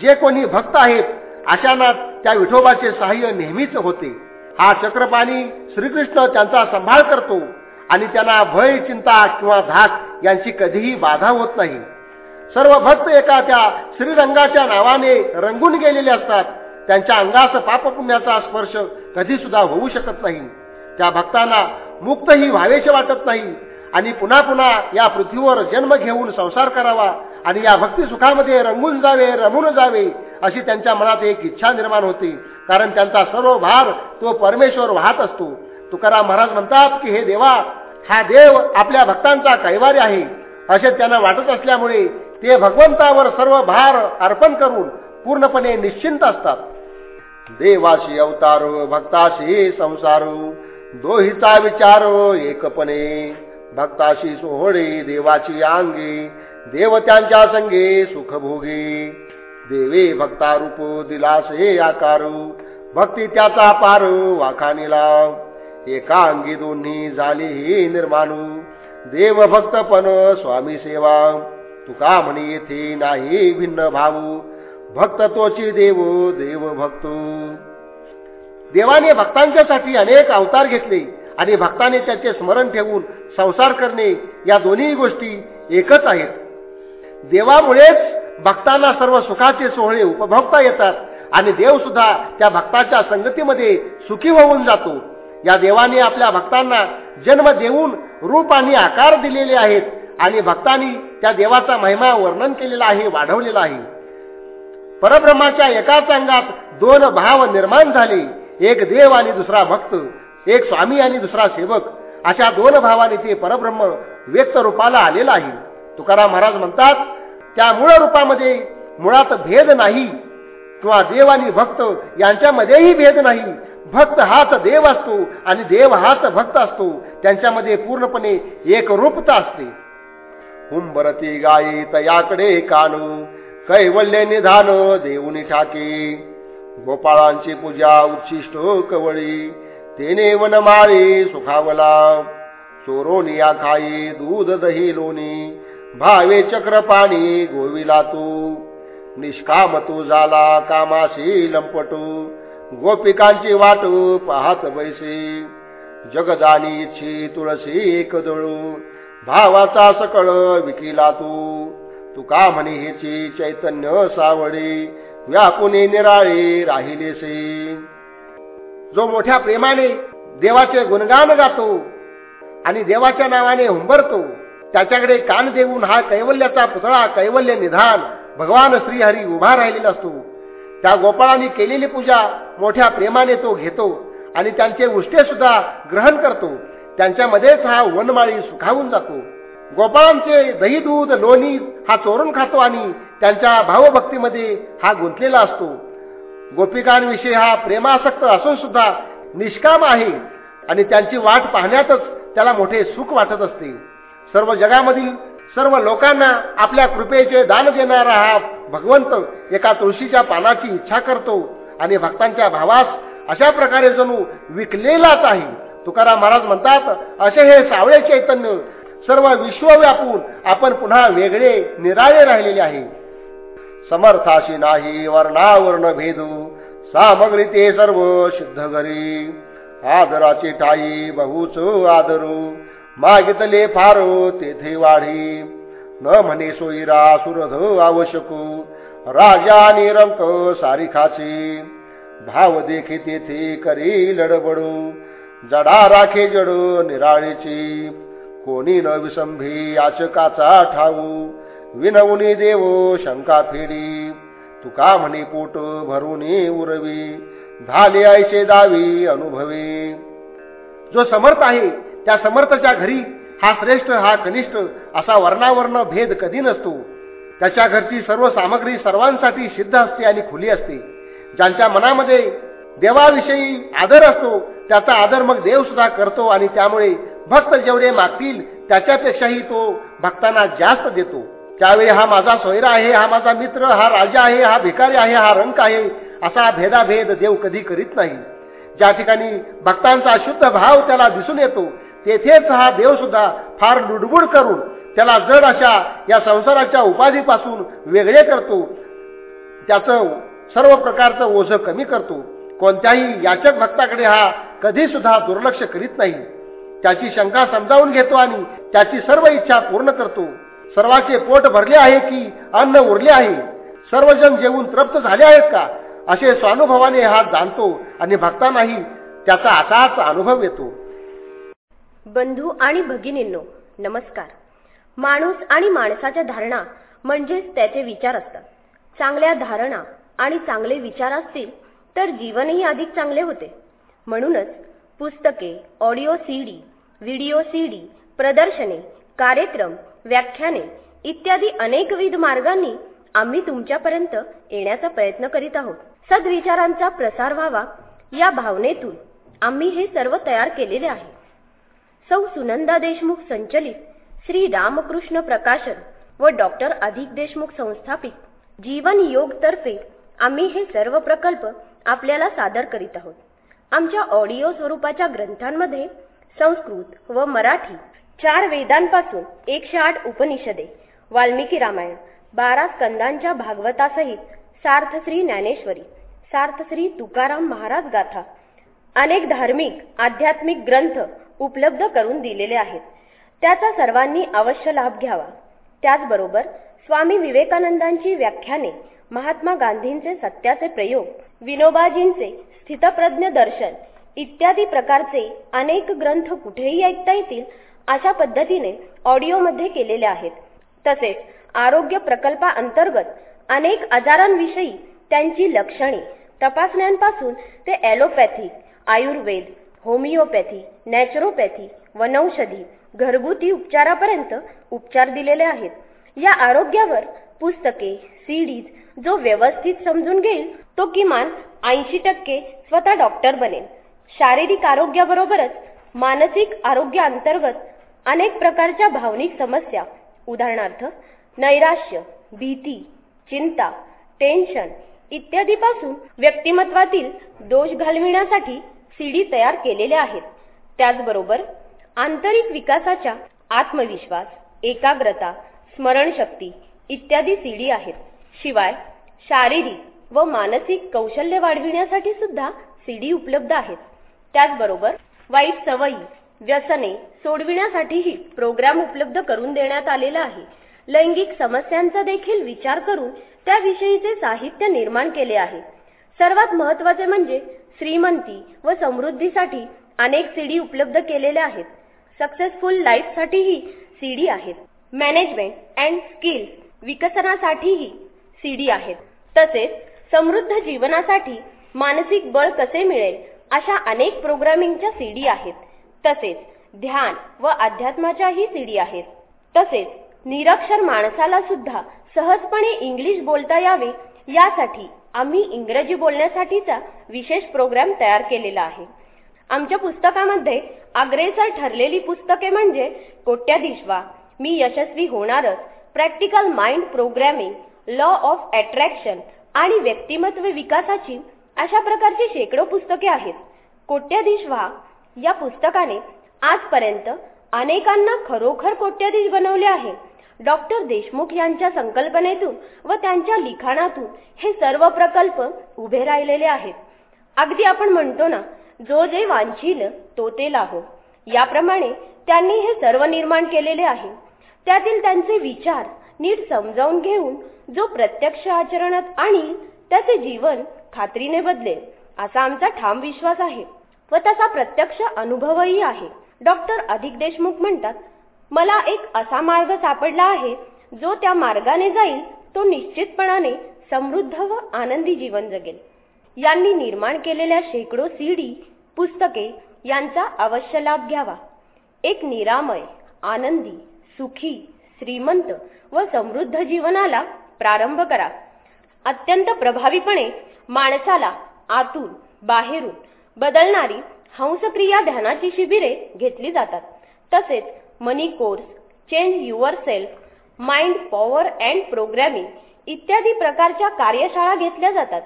जे कोणी भक्त आहेत अशांना त्या विठोबाचे सहाय्य नेहमीच होते. हा चक्रपाणी श्रीकृष्ण त्यांचा सांभाळ करतो आणि त्यांना भय चिंता किंवा धाक यांची कधीही बाधा होत नाही. सर्व भक्त एका त्या श्रीरंगाच्या नावाने रंगून गेलेले असतात. त्यांच्या अंगास पापपुण्याचा स्पर्श कधी सुद्धा होऊ शकत नाही. त्या भक्तांना मुक्तही व्हावेसे वाटत नाही. आणि पुन्हा पुन्हा या पृथ्वीवर जन्म घेऊन संसार करावा आणि या भक्ती सुखामध्ये रंगून जावे रमून जावे अशी त्यांच्या मनात एक इच्छा निर्माण होती. कारण त्यांचा सर्व भार तो परमेश्वर वाहत असतो. तुकाराम महाराज म्हणतात की हे देवा हा देव आपल्या भक्तांचा कैवारी आहे. असे त्यांना वाटत असल्यामुळे ते भगवंतावर सर्व भार अर्पण करून पूर्णपणे निश्चिंत असतात. देवाशी अवतार भक्ताशी संसारू दोहीचा विचार एकपणे. भक्ताशी सोहळे देवाची अंगी देव त्यांच्या संगे सुखभोगी. देवे भक्ता रूप दिलासे आकारू भक्ती त्याचा पार वाखानिला एका अंगी दोन्ही झाली ही निर्माणू. देव भक्तपण स्वामी सेवा. तुका म्हणे येथे नाही भिन्न भाऊ भक्त तोची देव देव भक्त. देवाने भक्तांच्यासाठी अनेक अवतार घेतले आणि भक्ताने त्याचे स्मरण ठेवून संसार करणे या दोन्ही गोष्टी एकच आहेत. देवामुळेच भक्तांना सर्व सुखाचे सोहळे उपभोगता येतात आणि देव सुद्धा त्या भक्ताच्या संगतीमध्ये सुखी होऊन जातो. या देवाने आपल्या भक्तांना जन्म देऊन रूप आणि आकार दिलेले आहेत आणि भक्तांनी त्या देवाचा महिमा वर्णन केलेला आहे वाढवलेला आहे. परब्रह्माच्या एकाच अंगात दोन भाव निर्माण झाले. एक देव आणि दुसरा भक्त एक स्वामी आणि दुसरा सेवक. अशा दोन भावाने ते परब्रह्म व्यक्त रूपाला आलेला आहे. तुकाराम महाराज म्हणतात त्या मूळ रूपामध्ये मुळात भेद नाही. किंवा देव आणि भक्त यांच्यामध्येही भेद नाही. भक्त हाच देव असतो आणि देव हाच भक्त असतो. त्यांच्यामध्ये पूर्णपणे एक रूपता असते. हुंबरती गायी तयाकडे कानू कैवल्य निधान देऊनी ठाकी गोपाळांची पूजा उच्छिष्ट कवळी तेने वनमाळी सुखावला. चोरोनिया खाई दूध दही लोणी भावे चक्र पाणी गोविला तू. निष्काम तू झाला कामाशी लंपटू गोपिकांची वाट पाहत बैसे. जगदानी इच्छी तुळशी एक दळू भावाचा सकळ विकिला तू. तुका म्हणे हेचे चैतन्य सावळे. व्यापुने निराळे राहिलेसे जो मोठ्या प्रेमाने देवाचे गुणगान गातो आणि देवाच्या नावाने हुंबरतो त्याच्याकडे कान देऊन हा कैवल्याचा पुतळा कैवल्य निधान भगवान श्रीहरी उभा राहिलेला असतो. त्या गोपाळांनी केलेली पूजा मोठ्या प्रेमाने तो घेतो आणि त्यांचे उष्टे सुद्धा ग्रहण करतो. त्यांच्यामध्येच हा वनमाळी सुखावून जातो. गोपाळांचे दही दूध लोणी हा चोरून खातो आणि त्यांच्या भावभक्तीमध्ये हा गुंतलेला असतो. गोपिकांविषयी हा प्रेमासक्त असून सुद्धा निष्काम आहे आणि त्यांची वाट पाहण्यातच त्याला मोठे सुख वाटत असते. सर्व जगामधील सर्व लोकांना आपल्या कृपेचे दान देणारा हा भगवंत एका तुळशीच्या पानाची इच्छा करतो आणि भक्तांच्या भावास अशा प्रकारे जणू विकलेलाच आहे. तुकाराम महाराज म्हणतात असे हे सावळे चैतन्य सर्व विश्व व्यापून आपण पुन्हा वेगळे निराळे राहिलेले आहे. समर्थाशी नाही वर्णावर्ण भेदू सामग्री ते सर्व सिद्ध घरी. आदराची ठाई बहुच आदरू मागितले फारो तेथे वाढी. न म्हणे सोयीरा सुरध आवश्यकू राजा निरंक सारिखाची. भाव देखी तेथे करी लडबडू जडा राखे जड निराळीची. कोणी न विसंभी याचकाचा ठाऊ. विनवणी देव शंका फेडी. तुका म्हणी पोट भरून उरवी. झाले आईचे दावी अनुभवी. जो समर्थ आहे त्या समर्थच्या घरी हा श्रेष्ठ हा कनिष्ठ असा वर्णावर्ण भेद कधी नसतो. त्याच्या घरची सर्व सामग्री सर्वांसाठी सिद्ध असते आणि खुली असते. ज्यांच्या मनामध्ये देवाविषयी आदर असतो त्याचा आदर मग देव सुद्धा करतो आणि त्यामुळे भक्त जेवढे मागतील त्याच्यापेक्षाही तो भक्तांना जास्त देतो. त्यावेळी हा माझा सोयरा आहे हा माझा मित्र हा राजा आहे हा भिकारी आहे हा रंक आहे असा भेदाभेद देव कधी करीत नाही. ज्या ठिकाणी भक्तांचा शुद्ध भाव त्याला दिसून येतो तेथेच हा देव सुद्धा फार लुडबुड करून त्याला जड अशा या संसाराच्या उपाधीपासून वेगळे करतो. त्याचं सर्व प्रकारचं ओझ कमी करतो. कोणत्याही याचक भक्ताकडे हा कधी सुद्धा दुर्लक्ष करीत नाही. त्याची शंका समजावून घेतो आणि त्याची सर्व इच्छा पूर्ण करतो. सर्वाचे पोट भरले आहे की अन्न उरले आहे? सर्वजण जेवून तृप्त झाले आहेत का? असे स्वानुभवाने हा जाणतो आणि भक्तांनाही त्याचा असाच अनुभव येतो. बंधू आणि भगिनींनो नमस्कार. माणूस आणि माणसाच्या धारणा म्हणजेच त्याचे विचार असतात. चांगल्या धारणा आणि चांगले विचार असतील तर जीवनही अधिक चांगले होते. म्हणूनच पुस्तके ऑडिओ सीडी व्हिडिओ सीडी प्रदर्शने कार्यक्रम व्याख्याने इत्यादी अनेकविध मार्गांनी आम्ही तुमच्यापर्यंत येण्याचा प्रयत्न करीत आहोत. सद्विचारांचा प्रसार व्हावा या भावनेतून आम्ही हे सर्व तयार केलेले आहे. सौ सुनंदा देशमुख संचलित श्री रामकृष्ण प्रकाशन व डॉक्टर अधिक देशमुख संस्थापित जीवन योग तर्फे आम्ही हे सर्व प्रकल्प आपल्याला सादर करीत आहोत. आमच्या ऑडिओ स्वरूपाच्या ग्रंथांमध्ये संस्कृत व मराठी चार वेदांपासून एकशे आठ उपनिषदे वाल्मिकी रामायण बारा स्कंदांच्या भागवतासहित सार्थश्री ज्ञानेश्वरी सार्थश्री तुकाराम महाराज गाथा अनेक धार्मिक आध्यात्मिक ग्रंथ उपलब्ध करून दिलेले आहेत. त्याचा सर्वांनी अवश्य लाभ घ्यावा. त्याचबरोबर स्वामी विवेकानंदांची व्याख्याने महात्मा गांधींचे सत्याचे प्रयोग विनोबाजींचे स्थितप्रज्ञ दर्शन इत्यादी प्रकारचे अनेक ग्रंथ कुठेही ऐकता येतील अशा पद्धतीने ऑडिओमध्ये केलेले आहेत. तसेच आरोग्य प्रकल्पाअंतर्गत अनेक आजारांविषयी त्यांची लक्षणे तपासण्यांपासून ते ॲलोपॅथी आयुर्वेद होमिओपॅथी नॅचरोपॅथी वनौषधी घरगुती उपचारापर्यंत उपचार दिलेले आहेत. या आरोग्यावर पुस्तके सीडीज जो व्यवस्थित समजून घेईल तो किमान ऐंशी टक्के स्वतः डॉक्टर बनेल शारीरिक आरोग्याबरोबरच मानसिक आरोग्याअंतर्गत अनेक प्रकारच्या भावनिक समस्या उदाहरणार्थ नैराश्य भीती चिंता टेन्शन इत्यादीपासून व्यक्तिमत्वातील दोष घालविण्यासाठी सीडी तयार केलेल्या आहेत. त्याचबरोबर आंतरिक विकासाच्या आत्मविश्वास एकाग्रता स्मरणशक्ती इत्यादी सीडी आहेत. शिवाय शारीरिक व मानसिक कौशल्य वाढविण्यासाठी सुद्धा सीडी उपलब्ध आहेत. त्याचबरोबर वाईट सवयी व्यसने सोडविण्यासाठीही प्रोग्राम उपलब्ध करून देण्यात आलेला आहे. लैंगिक समस्यांचा देखील विचार करून त्याविषयीचे साहित्य निर्माण केले आहे. सर्वात महत्त्वाचे म्हणजे श्रीमंती व समृद्धीसाठी अनेक सीडी उपलब्ध केलेल्या आहेत. सक्सेसफुल लाईफसाठीही सीडी आहेत. मॅनेजमेंट अँड स्किल्स विकसनासाठीही सीडी आहेत. तसेच समृद्ध जीवनासाठी मानसिक बळ कसे मिळेल अशा अनेक प्रोग्रामिंगच्या सीडी आहेत. तसेच ध्यान व अध्यात्माच्याही सीडी आहेत. तसेच निरक्षर माणसाला सुद्धा सहजपणे इंग्लिश बोलता यावे यासाठी आम्ही इंग्रजी बोलण्यासाठीचा विशेष प्रोग्राम तयार केलेला आहे. आमच्या पुस्तकामध्ये अग्रेसर ठरलेली पुस्तके म्हणजे कोट्याधीश व्हा मी यशस्वी होणारच practical mind programming law of attraction आणि व्यक्तिमत्व विकासाची अशा प्रकारची शेकडो पुस्तके आहेत. कोट्याधीश व्हा या पुस्तकाने आजपर्यंत अनेकांना खरोखर कोट्याधीश बनवले आहे. डॉक्टर देशमुख यांच्या संकल्पनेतून व त्यांच्या लिखाणातून हे सर्व प्रकल्प उभे राहिलेले आहेत. अगदी आपण म्हणतो ना जो जे वांछील तो ते लाहो. याप्रमाणे त्यांनी हे सर्व निर्माण केलेले आहे. त्यातील त्यांचे विचार नीट समजावून घेऊन जो प्रत्यक्ष आचरणात आणि त्याचे जीवन खात्रीने बदलेल असा आमचा ठाम विश्वास आहे व तसा प्रत्यक्ष अनुभवही आहे. डॉक्टर अधिक देशमुख म्हणतात मला एक असा मार्ग सापडला आहे जो त्या मार्गाने जाईल तो निश्चितपणाने समृद्ध व आनंदी जीवन जगेल. यांनी निर्माण केलेल्या शेकडो सीडी पुस्तके यांचा अवश्य लाभ घ्यावा. एक निरामय आनंदी सुखी श्रीमंत व समृद्ध जीवनाला प्रारंभ करा. अत्यंत प्रभावीपणे माणसाला आतून बाहेरून बदलणारी हंसक्रिया ध्यानाची शिबिरे घेतली जातात. तसेच money course change yourself mind power and programming इत्यादी प्रकारच्या कार्यशाळा घेतल्या जातात.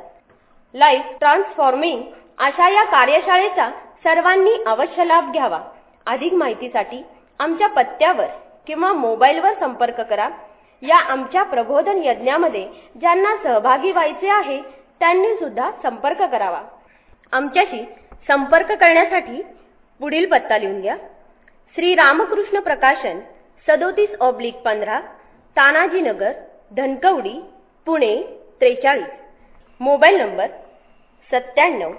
लाईफ ट्रान्सफॉर्मिंग अशा या कार्यशाळेचा सर्वांनी अवश्य लाभ घ्यावा. अधिक माहितीसाठी आमच्या पत्त्यावर किंवा मोबाईलवर संपर्क करा. या आमच्या प्रबोधन यज्ञामध्ये ज्यांना सहभागी व्हायचे आहे त्यांनी सुद्धा संपर्क करावा. आमच्याशी संपर्क करण्यासाठी पुढील पत्ता लिहून घ्या. श्री रामकृष्ण प्रकाशन सदोतीस ऑब्लिक पंधरा तानाजीनगर धनकवडी पुणे त्रेचाळीस. मोबाईल नंबर सत्त्याण्णव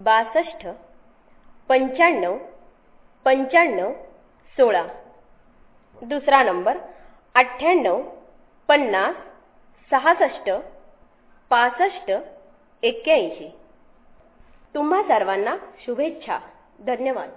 बासष्ट पंच्याण्णव पंच्याण्णव सोळा. दुसरा नंबर अठ्ठ्याण्णव पन्नास सहासष्ट पासष्ट एक्क्याऐंशी. तुम्हा सर्वांना शुभेच्छा. धन्यवाद.